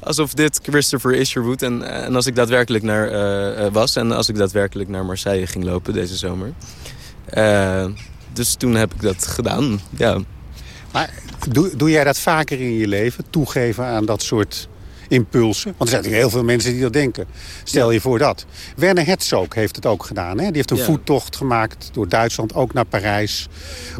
alsof dit Christopher Isherwood en, en als ik daadwerkelijk naar eh, eh, was en als ik daadwerkelijk naar Marseille ging lopen deze zomer. Eh, dus toen heb ik dat gedaan, ja. Maar doe, doe jij dat vaker in je leven? Toegeven aan dat soort impulsen? Want er zijn natuurlijk heel veel mensen die dat denken. Stel je voor dat. Werner Herzog heeft het ook gedaan. Hè? Die heeft een Ja. voettocht gemaakt door Duitsland, ook naar Parijs.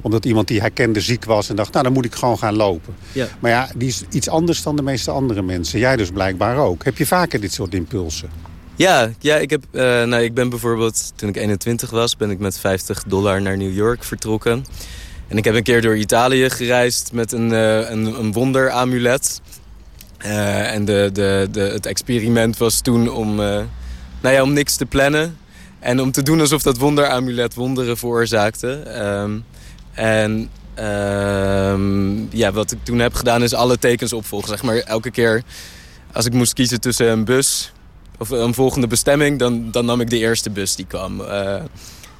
Omdat iemand die hij kende ziek was en dacht, nou dan moet ik gewoon gaan lopen. Ja. Maar ja, die is iets anders dan de meeste andere mensen. Jij dus blijkbaar ook. Heb je vaker dit soort impulsen? Ja, ja ik, heb, eh, nou, ik ben bijvoorbeeld, toen ik 21 was, ben ik met 50 dollar naar New York vertrokken. En ik heb een keer door Italië gereisd met een, eh, een, een wonderamulet. Eh, en de, de, de, het experiment was toen om, eh, nou ja, om niks te plannen. En om te doen alsof dat wonderamulet wonderen veroorzaakte. Ehm, en ehm, ja, wat ik toen heb gedaan is alle tekens opvolgen. Zeg maar elke keer als ik moest kiezen tussen een bus of een volgende bestemming, dan, dan nam ik de eerste bus die kwam. Eh,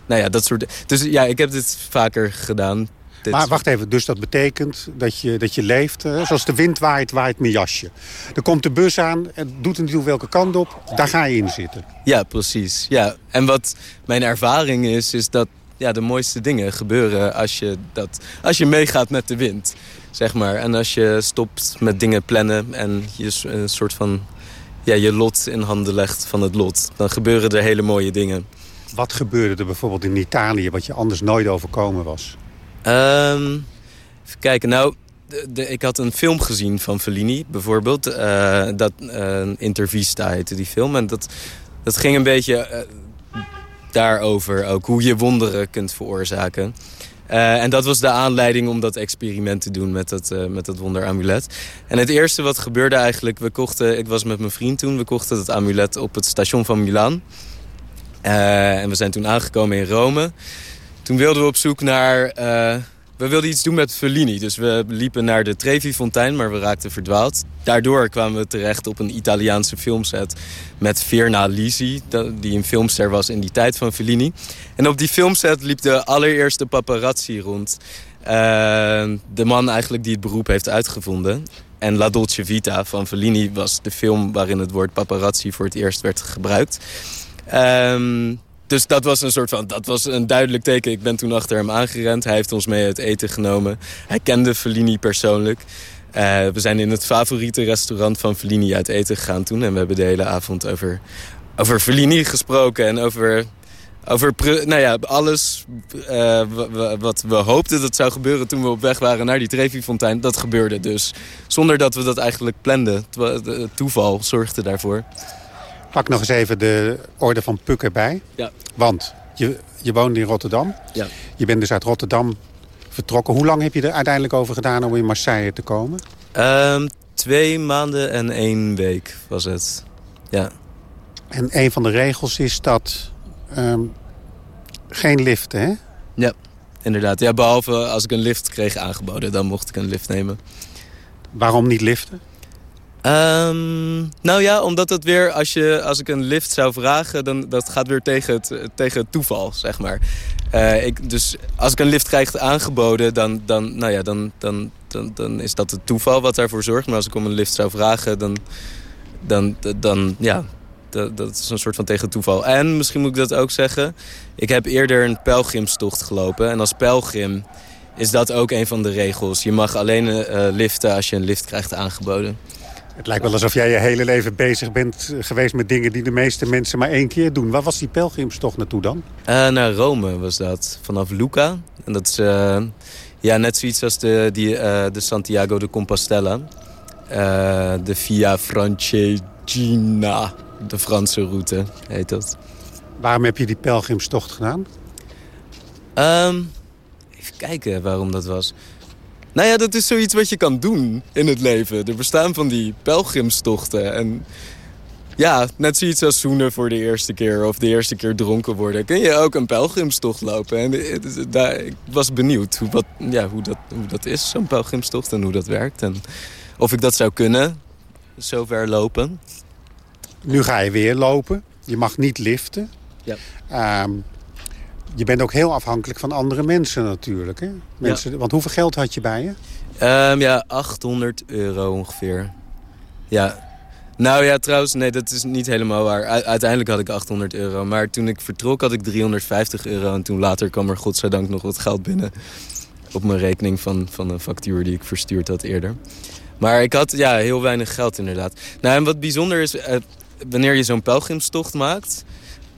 nou ja, dat soort. Dus ja, ik heb dit vaker gedaan. Dit Maar wacht even, dus dat betekent dat je, dat je leeft... hè, zoals de wind waait, waait mijn jasje. Er komt de bus aan, het doet er niet welke kant op. Daar ga je in zitten. Ja, precies. Ja. En wat mijn ervaring is, is dat ja, de mooiste dingen gebeuren als je, dat, als je meegaat met de wind. Zeg maar. En als je stopt met dingen plannen en je een soort van ja, je lot in handen legt van het lot. Dan gebeuren er hele mooie dingen. Wat gebeurde er bijvoorbeeld in Italië... wat je anders nooit overkomen was? Ehm, even kijken, nou, de, ik had een film gezien van Fellini bijvoorbeeld. eh, dat uh, Intervista heette die film. En dat, dat ging een beetje eh, daarover ook, hoe je wonderen kunt veroorzaken. En dat was de aanleiding om dat experiment te doen met dat, met dat wonderamulet. En het eerste wat gebeurde eigenlijk, we kochten, ik was met mijn vriend toen, we kochten het amulet op het station van Milaan. En we zijn toen aangekomen in Rome. Toen wilden we op zoek naar... eh, we wilden iets doen met Fellini. Dus we liepen naar de Trevi-fontein, maar we raakten verdwaald. Daardoor kwamen we terecht op een Italiaanse filmset... met Virna Lisi, die een filmster was in die tijd van Fellini. En op die filmset liep de allereerste paparazzi rond. Eh, de man eigenlijk die het beroep heeft uitgevonden. En La Dolce Vita van Fellini was de film waarin het woord paparazzi voor het eerst werd gebruikt. Ehm, dus dat was een soort van, dat was een duidelijk teken. Ik ben toen achter hem aangerend. Hij heeft ons mee het eten genomen. Hij kende Fellini persoonlijk. Eh, we zijn in het favoriete restaurant van Fellini uit eten gegaan toen. En we hebben de hele avond over, over Fellini gesproken. En over, over nou ja, alles uh, wat we hoopten dat zou gebeuren toen we op weg waren naar die Trevi-fontein. Dat gebeurde dus. Zonder dat we dat eigenlijk planden. Het toeval zorgde daarvoor. Pak nog eens even de orde van Puk erbij. Ja. Want je, je woont in Rotterdam. Ja. Je bent dus uit Rotterdam vertrokken. Hoe lang heb je er uiteindelijk over gedaan om in Marseille te komen? Um, twee maanden en één week was het. Ja. En een van de regels is dat um, geen liften, hè? Ja, inderdaad. Ja, behalve als ik een lift kreeg aangeboden, dan mocht ik een lift nemen. Waarom niet liften? Um, nou ja, omdat het weer, als, je, als ik een lift zou vragen... dan dat gaat weer tegen het, tegen toeval, zeg maar. Uh, ik, dus als ik een lift krijg aangeboden, dan, dan, nou ja, dan, dan, dan, dan is dat het toeval wat daarvoor zorgt. Maar als ik om een lift zou vragen, dan, dan, dan ja, dat, is een soort van tegen toeval. En misschien moet ik dat ook zeggen, ik heb eerder een pelgrimstocht gelopen. En als pelgrim is dat ook een van de regels. Je mag alleen uh, liften als je een lift krijgt aangeboden. Het lijkt wel alsof jij je hele leven bezig bent geweest met dingen die de meeste mensen maar één keer doen. Waar was die pelgrimstocht naartoe dan? Uh, naar Rome was dat, vanaf Lucca. En dat is uh, ja, net zoiets als de, die, uh, de Santiago de Compostela. de Via Francesina, de Franse route heet dat. Waarom heb je die pelgrimstocht gedaan? Um, even kijken waarom dat was. Nou ja, dat is zoiets wat je kan doen in het leven. Er bestaan van die pelgrimstochten. En ja, net zoiets als zoenen voor de eerste keer of de eerste keer dronken worden. Kun je ook een pelgrimstocht lopen. En daar, ik was benieuwd hoe, wat, ja, hoe, dat, hoe dat is, zo'n pelgrimstocht. En hoe dat werkt. En of ik dat zou kunnen, zo ver lopen. Nu ga je weer lopen. Je mag niet liften. Ja. Um, je bent ook heel afhankelijk van andere mensen natuurlijk. Hè? Mensen, ja. Want hoeveel geld had je bij je? Um, ja, 800 euro ongeveer. Ja. Nou ja, trouwens, nee, dat is niet helemaal waar. U uiteindelijk had ik 800 euro. Maar toen ik vertrok had ik 350 euro. En toen later kwam er godzijdank nog wat geld binnen. Op mijn rekening van, van een factuur die ik verstuurd had eerder. Maar ik had ja, heel weinig geld inderdaad. Nou, en wat bijzonder is, uh, wanneer je zo'n pelgrimstocht maakt...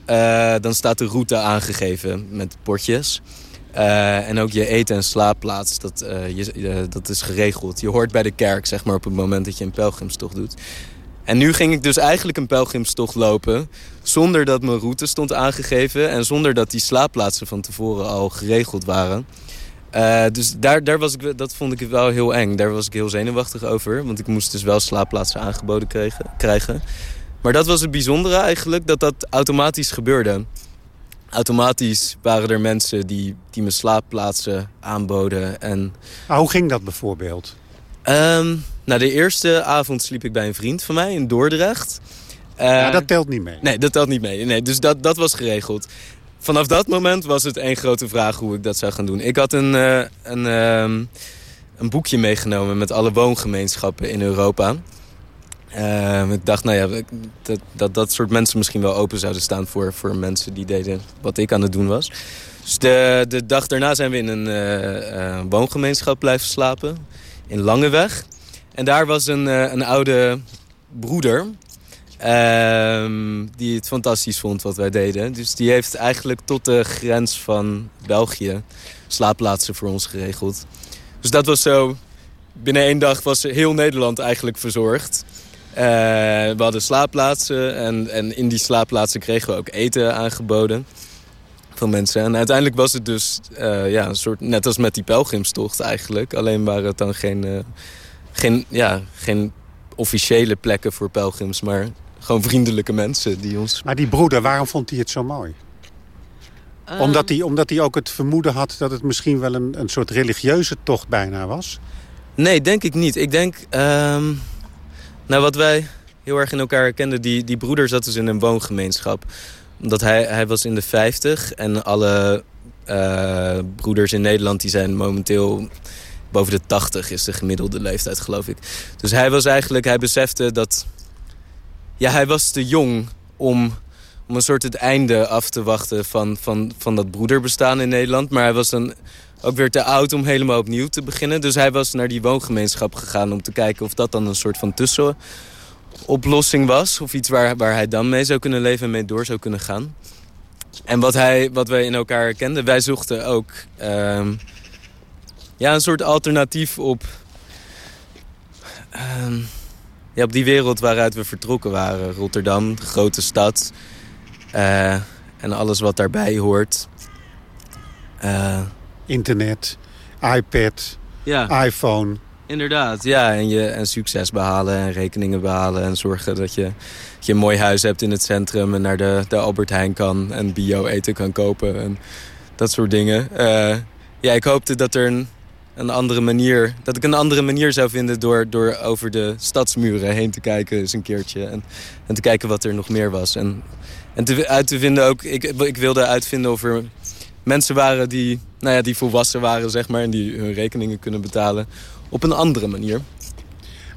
Uh, dan staat de route aangegeven met potjes. Uh, en ook je eten- en slaapplaats, dat, uh, je, dat is geregeld. Je hoort bij de kerk, zeg maar, op het moment dat je een pelgrimstocht doet. En nu ging ik dus eigenlijk een pelgrimstocht lopen... zonder dat mijn route stond aangegeven... en zonder dat die slaapplaatsen van tevoren al geregeld waren. dus daar, daar was ik, dat vond ik wel heel eng. Daar was ik heel zenuwachtig over. Want ik moest dus wel slaapplaatsen aangeboden krijgen. Maar dat was het bijzondere eigenlijk, dat dat automatisch gebeurde. Automatisch waren er mensen die, die me slaapplaatsen aanboden. En... Maar hoe ging dat bijvoorbeeld? Um, nou, de eerste avond sliep ik bij een vriend van mij in Dordrecht. Uh, ja, dat telt niet mee. Nee, dat telt niet mee. Nee, dus dat, dat was geregeld. Vanaf dat moment was het één grote vraag hoe ik dat zou gaan doen. Ik had een, uh, een, uh, een boekje meegenomen met alle woongemeenschappen in Europa. Uh, ik dacht, nou ja, dat, dat dat soort mensen misschien wel open zouden staan voor, voor mensen die deden wat ik aan het doen was. Dus de, de dag daarna zijn we in een uh, uh, woongemeenschap blijven slapen. In Langeweg. En daar was een, een oude broeder. Ehm, die het fantastisch vond wat wij deden. Dus die heeft eigenlijk tot de grens van België slaapplaatsen voor ons geregeld. Dus dat was zo... Binnen één dag was heel Nederland eigenlijk verzorgd. Uh, we hadden slaapplaatsen en, en in die slaapplaatsen kregen we ook eten aangeboden van mensen. En uiteindelijk was het dus uh, ja, een soort, net als met die pelgrimstocht eigenlijk. Alleen waren het dan geen, uh, geen, ja, geen officiële plekken voor pelgrims, maar gewoon vriendelijke mensen die ons... Maar die broeder, waarom vond hij het zo mooi? Um... Omdat, hij, omdat hij ook het vermoeden had dat het misschien wel een, een soort religieuze tocht bijna was? Nee, denk ik niet. Ik denk... Um... Nou, wat wij heel erg in elkaar herkenden, die, die broeder zat dus in een woongemeenschap. Omdat hij, hij was in de 50 en alle uh, broeders in Nederland die zijn momenteel boven de 80 is de gemiddelde leeftijd, geloof ik. Dus hij was eigenlijk, hij besefte dat... Ja, hij was te jong om, om een soort het einde af te wachten van, van, van dat broederbestaan in Nederland. Maar hij was dan ook weer te oud om helemaal opnieuw te beginnen. Dus hij was naar die woongemeenschap gegaan om te kijken of dat dan een soort van tussenoplossing was. Of iets waar, waar hij dan mee zou kunnen leven en mee door zou kunnen gaan. En wat, hij, wat wij in elkaar herkenden, wij zochten ook ehm, ja, een soort alternatief op, ehm, ja, op die wereld waaruit we vertrokken waren. Rotterdam, grote stad eh, en alles wat daarbij hoort. Eh, Internet, iPad, Ja. iPhone. Inderdaad, ja. En, je, en succes behalen en rekeningen behalen. En zorgen dat je, dat je een mooi huis hebt in het centrum... en naar de, de Albert Heijn kan en bio-eten kan kopen. En dat soort dingen. Eh, ja, ik hoopte dat er een, een andere manier... dat ik een andere manier zou vinden... door, door over de stadsmuren heen te kijken eens een keertje. En, en te kijken wat er nog meer was. En, en te, uit te vinden ook... Ik, ik wilde uitvinden of er mensen waren die, nou ja, die volwassen waren, zeg maar... en die hun rekeningen kunnen betalen op een andere manier.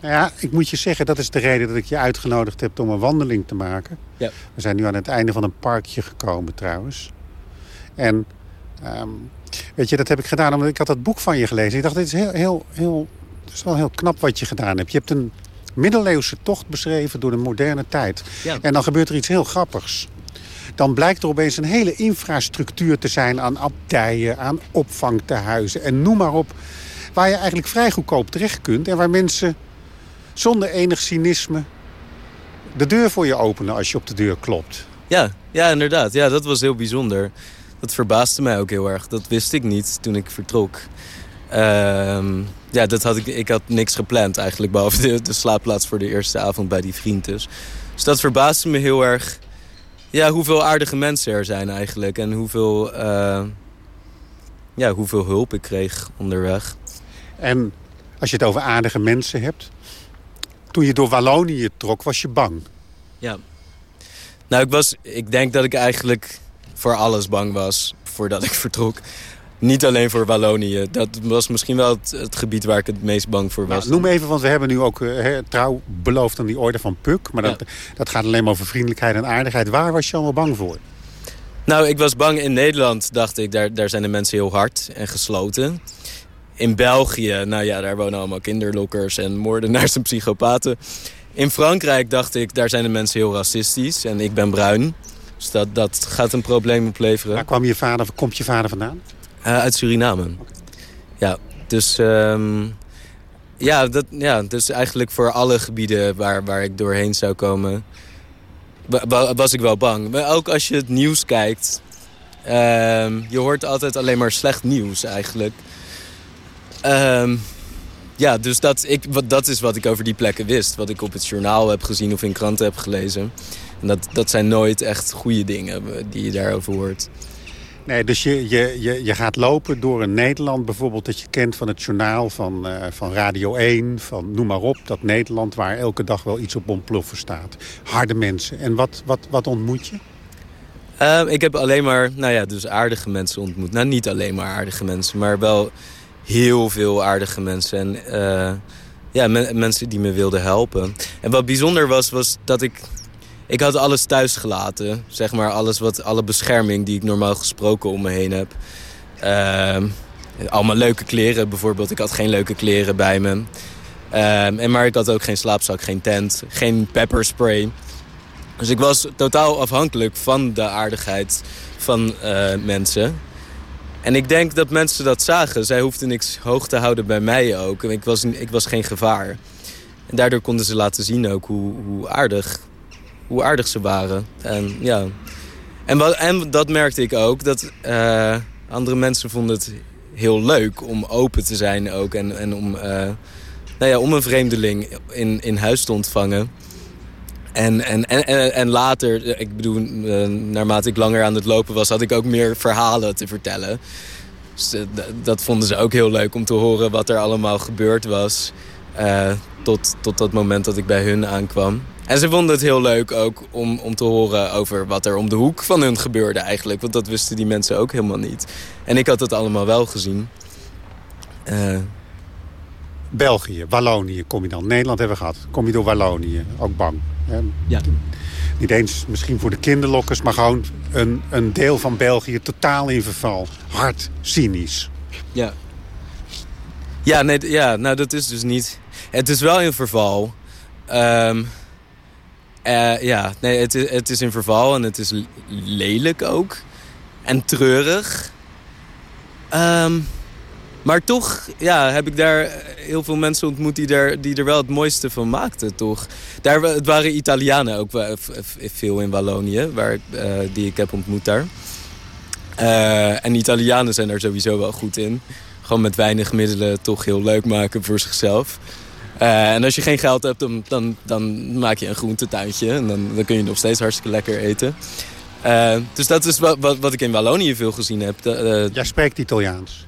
Nou ja, ik moet je zeggen, dat is de reden dat ik je uitgenodigd heb om een wandeling te maken. Ja. We zijn nu aan het einde van een parkje gekomen trouwens. En ehm, weet je, dat heb ik gedaan omdat ik had dat boek van je gelezen. Ik dacht, dit is heel, heel, heel, het is wel heel knap wat je gedaan hebt. Je hebt een middeleeuwse tocht beschreven door de moderne tijd. Ja. En dan gebeurt er iets heel grappigs. Dan blijkt er opeens een hele infrastructuur te zijn aan abdijen, aan opvangtehuizen en noem maar op. Waar je eigenlijk vrij goedkoop terecht kunt en waar mensen zonder enig cynisme de deur voor je openen als je op de deur klopt. Ja, ja, inderdaad. Ja, dat was heel bijzonder. Dat verbaasde mij ook heel erg. Dat wist ik niet toen ik vertrok. Ehm, ja, dat had ik, ik had niks gepland eigenlijk, behalve de, de slaapplaats voor de eerste avond bij die vriend dus. Dus dat verbaasde me heel erg. Ja, hoeveel aardige mensen er zijn eigenlijk. En hoeveel, eh, ja, hoeveel hulp ik kreeg onderweg. En als je het over aardige mensen hebt... toen je door Wallonië trok, was je bang. Ja. Nou, ik, was, ik denk dat ik eigenlijk voor alles bang was voordat ik vertrok. Niet alleen voor Wallonië. Dat was misschien wel het, het gebied waar ik het meest bang voor was. Nou, noem even, want we hebben nu ook eh, trouw beloofd aan die orde van Puk. Maar dat, dat gaat alleen maar over vriendelijkheid en aardigheid. Waar was je allemaal bang voor? Nou, ik was bang in Nederland, dacht ik. Daar, daar zijn de mensen heel hard en gesloten. In België, nou ja, daar wonen allemaal kinderlokkers en moordenaars en psychopaten. In Frankrijk dacht ik, daar zijn de mensen heel racistisch en ik ben bruin. Dus dat, dat gaat een probleem opleveren. Waar kwam je vader, komt je vader vandaan? Uh, uit Suriname. Ja, dus... ehm, ja, dat, ja, dus eigenlijk voor alle gebieden waar, waar ik doorheen zou komen... wa- wa- was ik wel bang. Maar ook als je het nieuws kijkt... ehm, je hoort altijd alleen maar slecht nieuws eigenlijk. Ehm, ja, dus dat, ik, dat is wat ik over die plekken wist. Wat ik op het journaal heb gezien of in kranten heb gelezen. En dat, dat zijn nooit echt goede dingen die je daarover hoort. Nee, dus je, je, je, je gaat lopen door een Nederland bijvoorbeeld... dat je kent van het journaal van, eh, van Radio 1, van noem maar op. Dat Nederland waar elke dag wel iets op ontploffen staat. Harde mensen. En wat, wat, wat ontmoet je? Ehm, ik heb alleen maar, nou ja, dus aardige mensen ontmoet. Nou, niet alleen maar aardige mensen, maar wel heel veel aardige mensen. En eh, ja, men- mensen die me wilden helpen. En wat bijzonder was, was dat ik... Ik had alles thuis gelaten. Zeg maar alles wat, alle bescherming die ik normaal gesproken om me heen heb. Ehm, allemaal leuke kleren bijvoorbeeld. Ik had geen leuke kleren bij me. Ehm, en maar ik had ook geen slaapzak, geen tent, geen pepperspray. Dus ik was totaal afhankelijk van de aardigheid van eh, mensen. En ik denk dat mensen dat zagen. Zij hoefden niks hoog te houden bij mij ook. Ik was, ik was geen gevaar. En daardoor konden ze laten zien ook hoe, hoe, aardig, hoe aardig ze waren. En, ja. en, wat, en dat merkte ik ook. Dat eh, andere mensen vonden het heel leuk om open te zijn ook. En, en om, eh, nou ja, om een vreemdeling in, in huis te ontvangen. En, en, en, en, later, ik bedoel, eh, naarmate ik langer aan het lopen was... had ik ook meer verhalen te vertellen. Dus dat vonden ze ook heel leuk om te horen wat er allemaal gebeurd was. tot, tot dat moment dat ik bij hun aankwam. En ze vonden het heel leuk ook om, om te horen over wat er om de hoek van hun gebeurde eigenlijk. Want dat wisten die mensen ook helemaal niet. En ik had het allemaal wel gezien. Eh, België, Wallonië kom je dan. Nederland hebben we gehad. Kom je door Wallonië, ook bang. hè? Ja. niet eens misschien voor de kinderlokkers... maar gewoon een, een deel van België totaal in verval. Hard, cynisch. Ja. Ja, nee, ja, nou dat is dus niet... Het is wel in verval. Ehm, eh, ja, nee, het is, het is in verval en het is lelijk ook. En treurig. Ehm, maar toch ja, heb ik daar heel veel mensen ontmoet die, daar, die er wel het mooiste van maakten, toch? Daar, het waren Italianen ook veel in Wallonië, waar, eh, die ik heb ontmoet daar. Eh, en Italianen zijn daar sowieso wel goed in. Gewoon met weinig middelen toch heel leuk maken voor zichzelf. Eh, en als je geen geld hebt, dan, dan, dan maak je een groentetuintje. En dan, dan kun je nog steeds hartstikke lekker eten. Eh, dus dat is wat, wat, wat ik in Wallonië veel gezien heb. Eh, Jij spreekt Italiaans.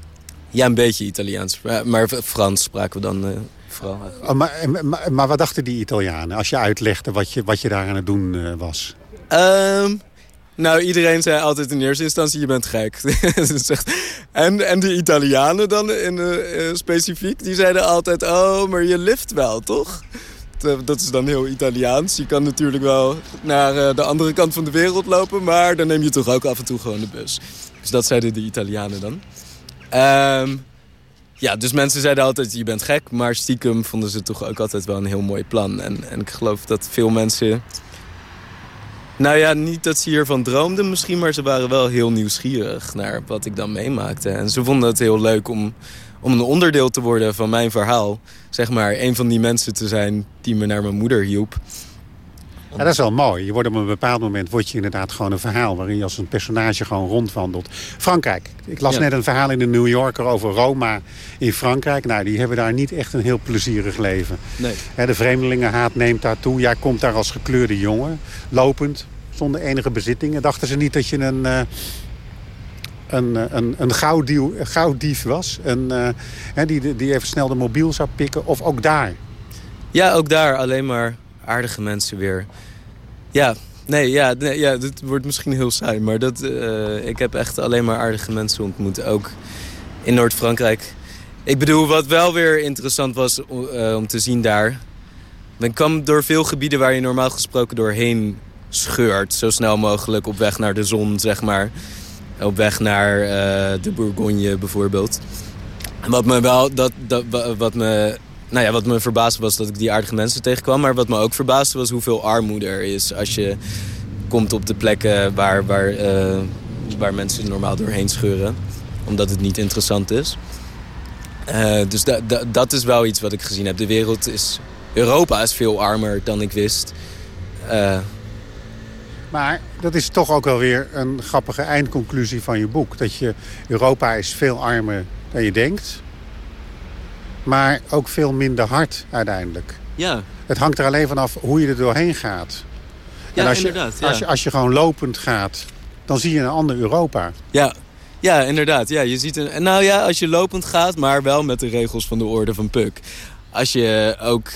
ja, een beetje Italiaans. Maar, maar Frans spraken we dan vooral. Oh, maar, maar, maar wat dachten die Italianen als je uitlegde wat je, wat je daar aan het doen was? Ehm, nou, iedereen zei altijd in eerste instantie, je bent gek. En, en de Italianen dan in, eh, specifiek, die zeiden altijd... oh, maar je lift wel, toch? Dat- Dat is dan heel Italiaans. Je kan natuurlijk wel naar eh, de andere kant van de wereld lopen... maar dan neem je toch ook af en toe gewoon de bus. Dus dat zeiden de Italianen dan. Ehm, ja, dus mensen zeiden altijd, je bent gek... maar stiekem vonden ze toch ook altijd wel een heel mooi plan. En, en ik geloof dat veel mensen... Nou ja, niet dat ze hiervan droomden misschien... maar ze waren wel heel nieuwsgierig naar wat ik dan meemaakte. En ze vonden het heel leuk om, om een onderdeel te worden van mijn verhaal. Zeg maar, een van die mensen te zijn die me naar mijn moeder hielp. Ja, dat is wel mooi. Je wordt op een bepaald moment word je inderdaad gewoon een verhaal... waarin je als een personage gewoon rondwandelt. Frankrijk. Ik las Ja. net een verhaal in de New Yorker over Roma in Frankrijk. Nou, die hebben daar niet echt een heel plezierig leven. Nee. De vreemdelingenhaat neemt daar toe. Jij komt daar als gekleurde jongen, lopend, zonder enige bezittingen. Dachten ze niet dat je een, eh, een, een, een gouddief, gouddief was? Een, hè, die, die even snel de mobiel zou pikken? Of ook daar? Ja, ook daar alleen maar aardige mensen weer. Ja, nee, ja, nee, ja dit wordt misschien heel saai, maar dat, eh, ik heb echt alleen maar aardige mensen ontmoet. Ook in Noord-Frankrijk. Ik bedoel, wat wel weer interessant was eh, om te zien daar. Men kwam door veel gebieden waar je normaal gesproken doorheen scheurt. Zo snel mogelijk op weg naar de zon, zeg maar. Op weg naar eh, de Bourgogne bijvoorbeeld. Wat me wel, dat, dat, wa- wat me, nou ja, wat me verbaasde was dat ik die aardige mensen tegenkwam. Maar wat me ook verbaasde was hoeveel armoede er is als je komt op de plekken waar, waar, eh, waar mensen normaal doorheen scheuren. Omdat het niet interessant is. Eh, dus da, da- dat is wel iets wat ik gezien heb. De wereld is, Europa is veel armer dan ik wist. Eh, Maar dat is toch ook wel weer een grappige eindconclusie van je boek. Dat je, Europa is veel armer dan je denkt. Maar ook veel minder hard uiteindelijk. ja, Het hangt er alleen vanaf hoe je er doorheen gaat. Ja, en als je, inderdaad, ja. Als, je, als je gewoon lopend gaat, dan zie je een ander Europa. Ja, ja inderdaad. Ja, je ziet een, en nou ja, als je lopend gaat, maar wel met de regels van de orde van Puk. Als je ook,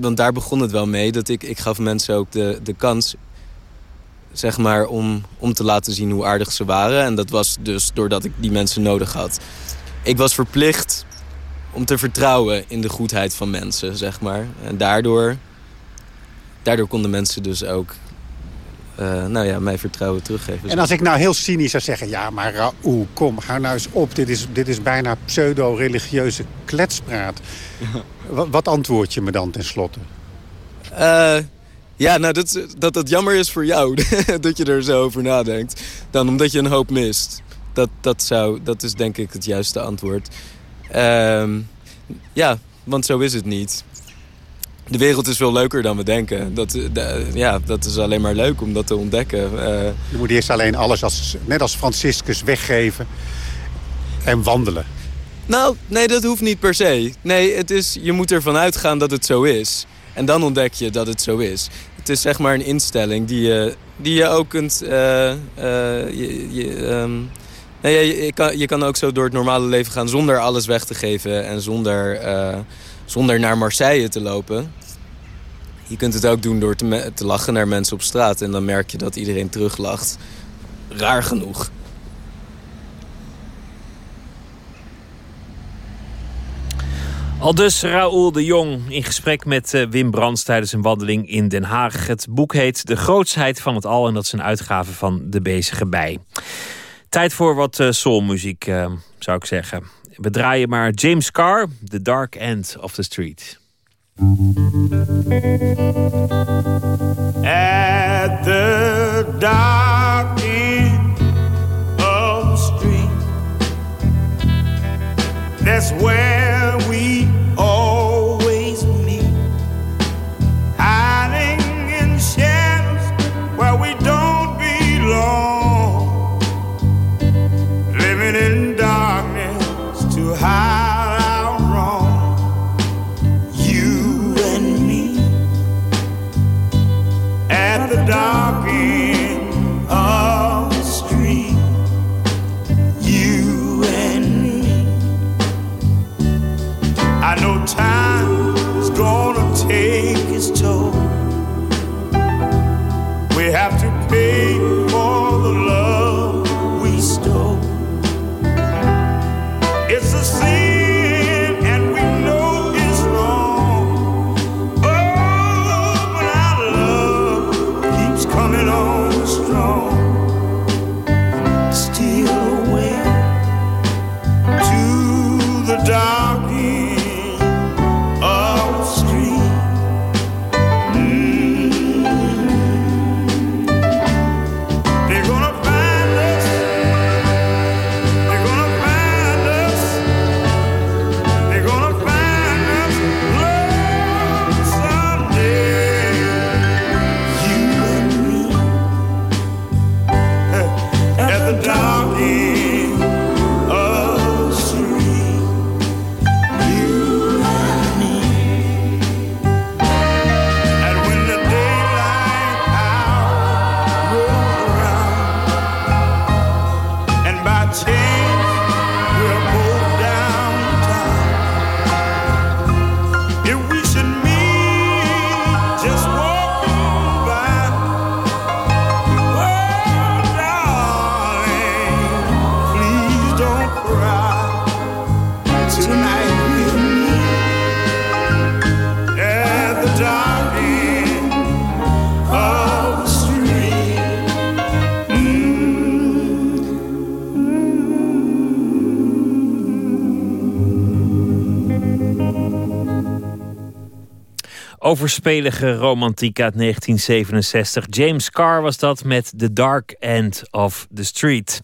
want daar begon het wel mee, dat ik, ik gaf mensen ook de, de kans, zeg maar, om, om te laten zien hoe aardig ze waren. En dat was dus doordat ik die mensen nodig had. Ik was verplicht om te vertrouwen in de goedheid van mensen, zeg maar. En daardoor, daardoor konden mensen dus ook, eh, nou ja, mij vertrouwen teruggeven. En als ik nou heel cynisch zou zeggen... ja, maar Raoul, kom, hou nou eens op. Dit is, dit is bijna pseudo-religieuze kletspraat. Wat, wat antwoord je me dan tenslotte? Eh, ja, nou, dat, dat dat jammer is voor jou. dat je er zo over nadenkt. Dan omdat je een hoop mist. Dat, dat, zou, dat is denk ik het juiste antwoord. Ehm, ja, want zo is het niet. De wereld is veel leuker dan we denken. Dat, eh, de- ja, dat is alleen maar leuk om dat te ontdekken. Eh, Je moet eerst alleen alles, als, net als Franciscus, weggeven en wandelen. Nou, nee, dat hoeft niet per se. Nee, het is, je moet ervan uitgaan dat het zo is. En dan ontdek je dat het zo is. Het is zeg maar een instelling die je, die je ook kunt... eh, eh, je, je, ehm, nee, je, kan, je kan ook zo door het normale leven gaan zonder alles weg te geven... en zonder, eh, zonder naar Marseille te lopen. Je kunt het ook doen door te, lachen naar mensen op straat... en dan merk je dat iedereen teruglacht. Raar genoeg. Al dus Raoul de Jong in gesprek met uh, Wim Brands tijdens een wandeling in Den Haag. Het boek heet De Grootsheid van het Al en dat is een uitgave van De Bezige Bij. Tijd voor wat uh, soulmuziek, uh, zou ik zeggen. We draaien maar James Carr, The Dark End of the Street. At the dark end of the street That's where die. Overspelige romantiek uit 1967. James Carr was dat met The Dark End of the Street.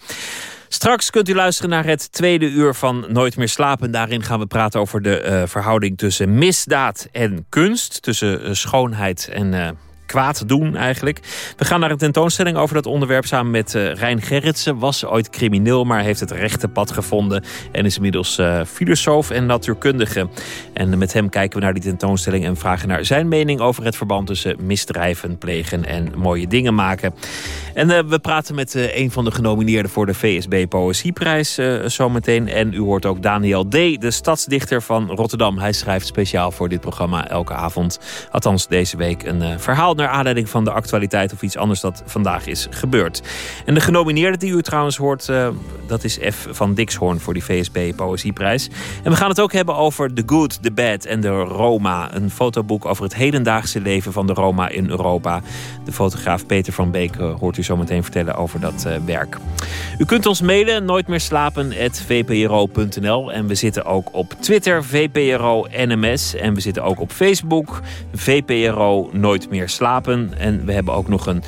Straks kunt u luisteren naar het tweede uur van Nooit meer slapen. Daarin gaan we praten over de eh, verhouding tussen misdaad en kunst. Tussen eh, schoonheid en eh, kwaad doen eigenlijk. We gaan naar een tentoonstelling over dat onderwerp samen met uh, Rijn Gerritsen. Was ooit crimineel, maar heeft het rechte pad gevonden. En is inmiddels uh, filosoof en natuurkundige. En met hem kijken we naar die tentoonstelling en vragen naar zijn mening over het verband tussen misdrijven plegen en mooie dingen maken. En uh, we praten met een van de genomineerden voor de VSB Poëzieprijs zometeen. En u hoort ook Daniel D., de stadsdichter van Rotterdam. Hij schrijft speciaal voor dit programma elke avond. Althans deze week een verhaal naar aanleiding van de actualiteit of iets anders dat vandaag is gebeurd. En de genomineerde die u trouwens hoort, uh, dat is F van Dixhoorn voor die VSB Poëzieprijs. En we gaan het ook hebben over The Good, The Bad en de Roma. Een fotoboek over het hedendaagse leven van de Roma in Europa. De fotograaf Peter van Beek uh, hoort u zo meteen vertellen over dat uh, werk. U kunt ons mailen, nooit meer slapen, vpro.nl. En we zitten ook op Twitter, VPRO NMS. En we zitten ook op Facebook, VPRO Nooit meer. En we hebben ook nog een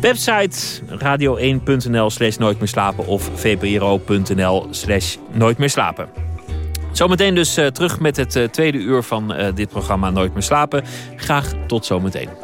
website radio1.nl slash nooit meer slapen of vpro.nl slash nooit meer slapen. Zometeen dus uh, terug met het uh, tweede uur van uh, dit programma Nooit meer slapen. Graag tot zometeen.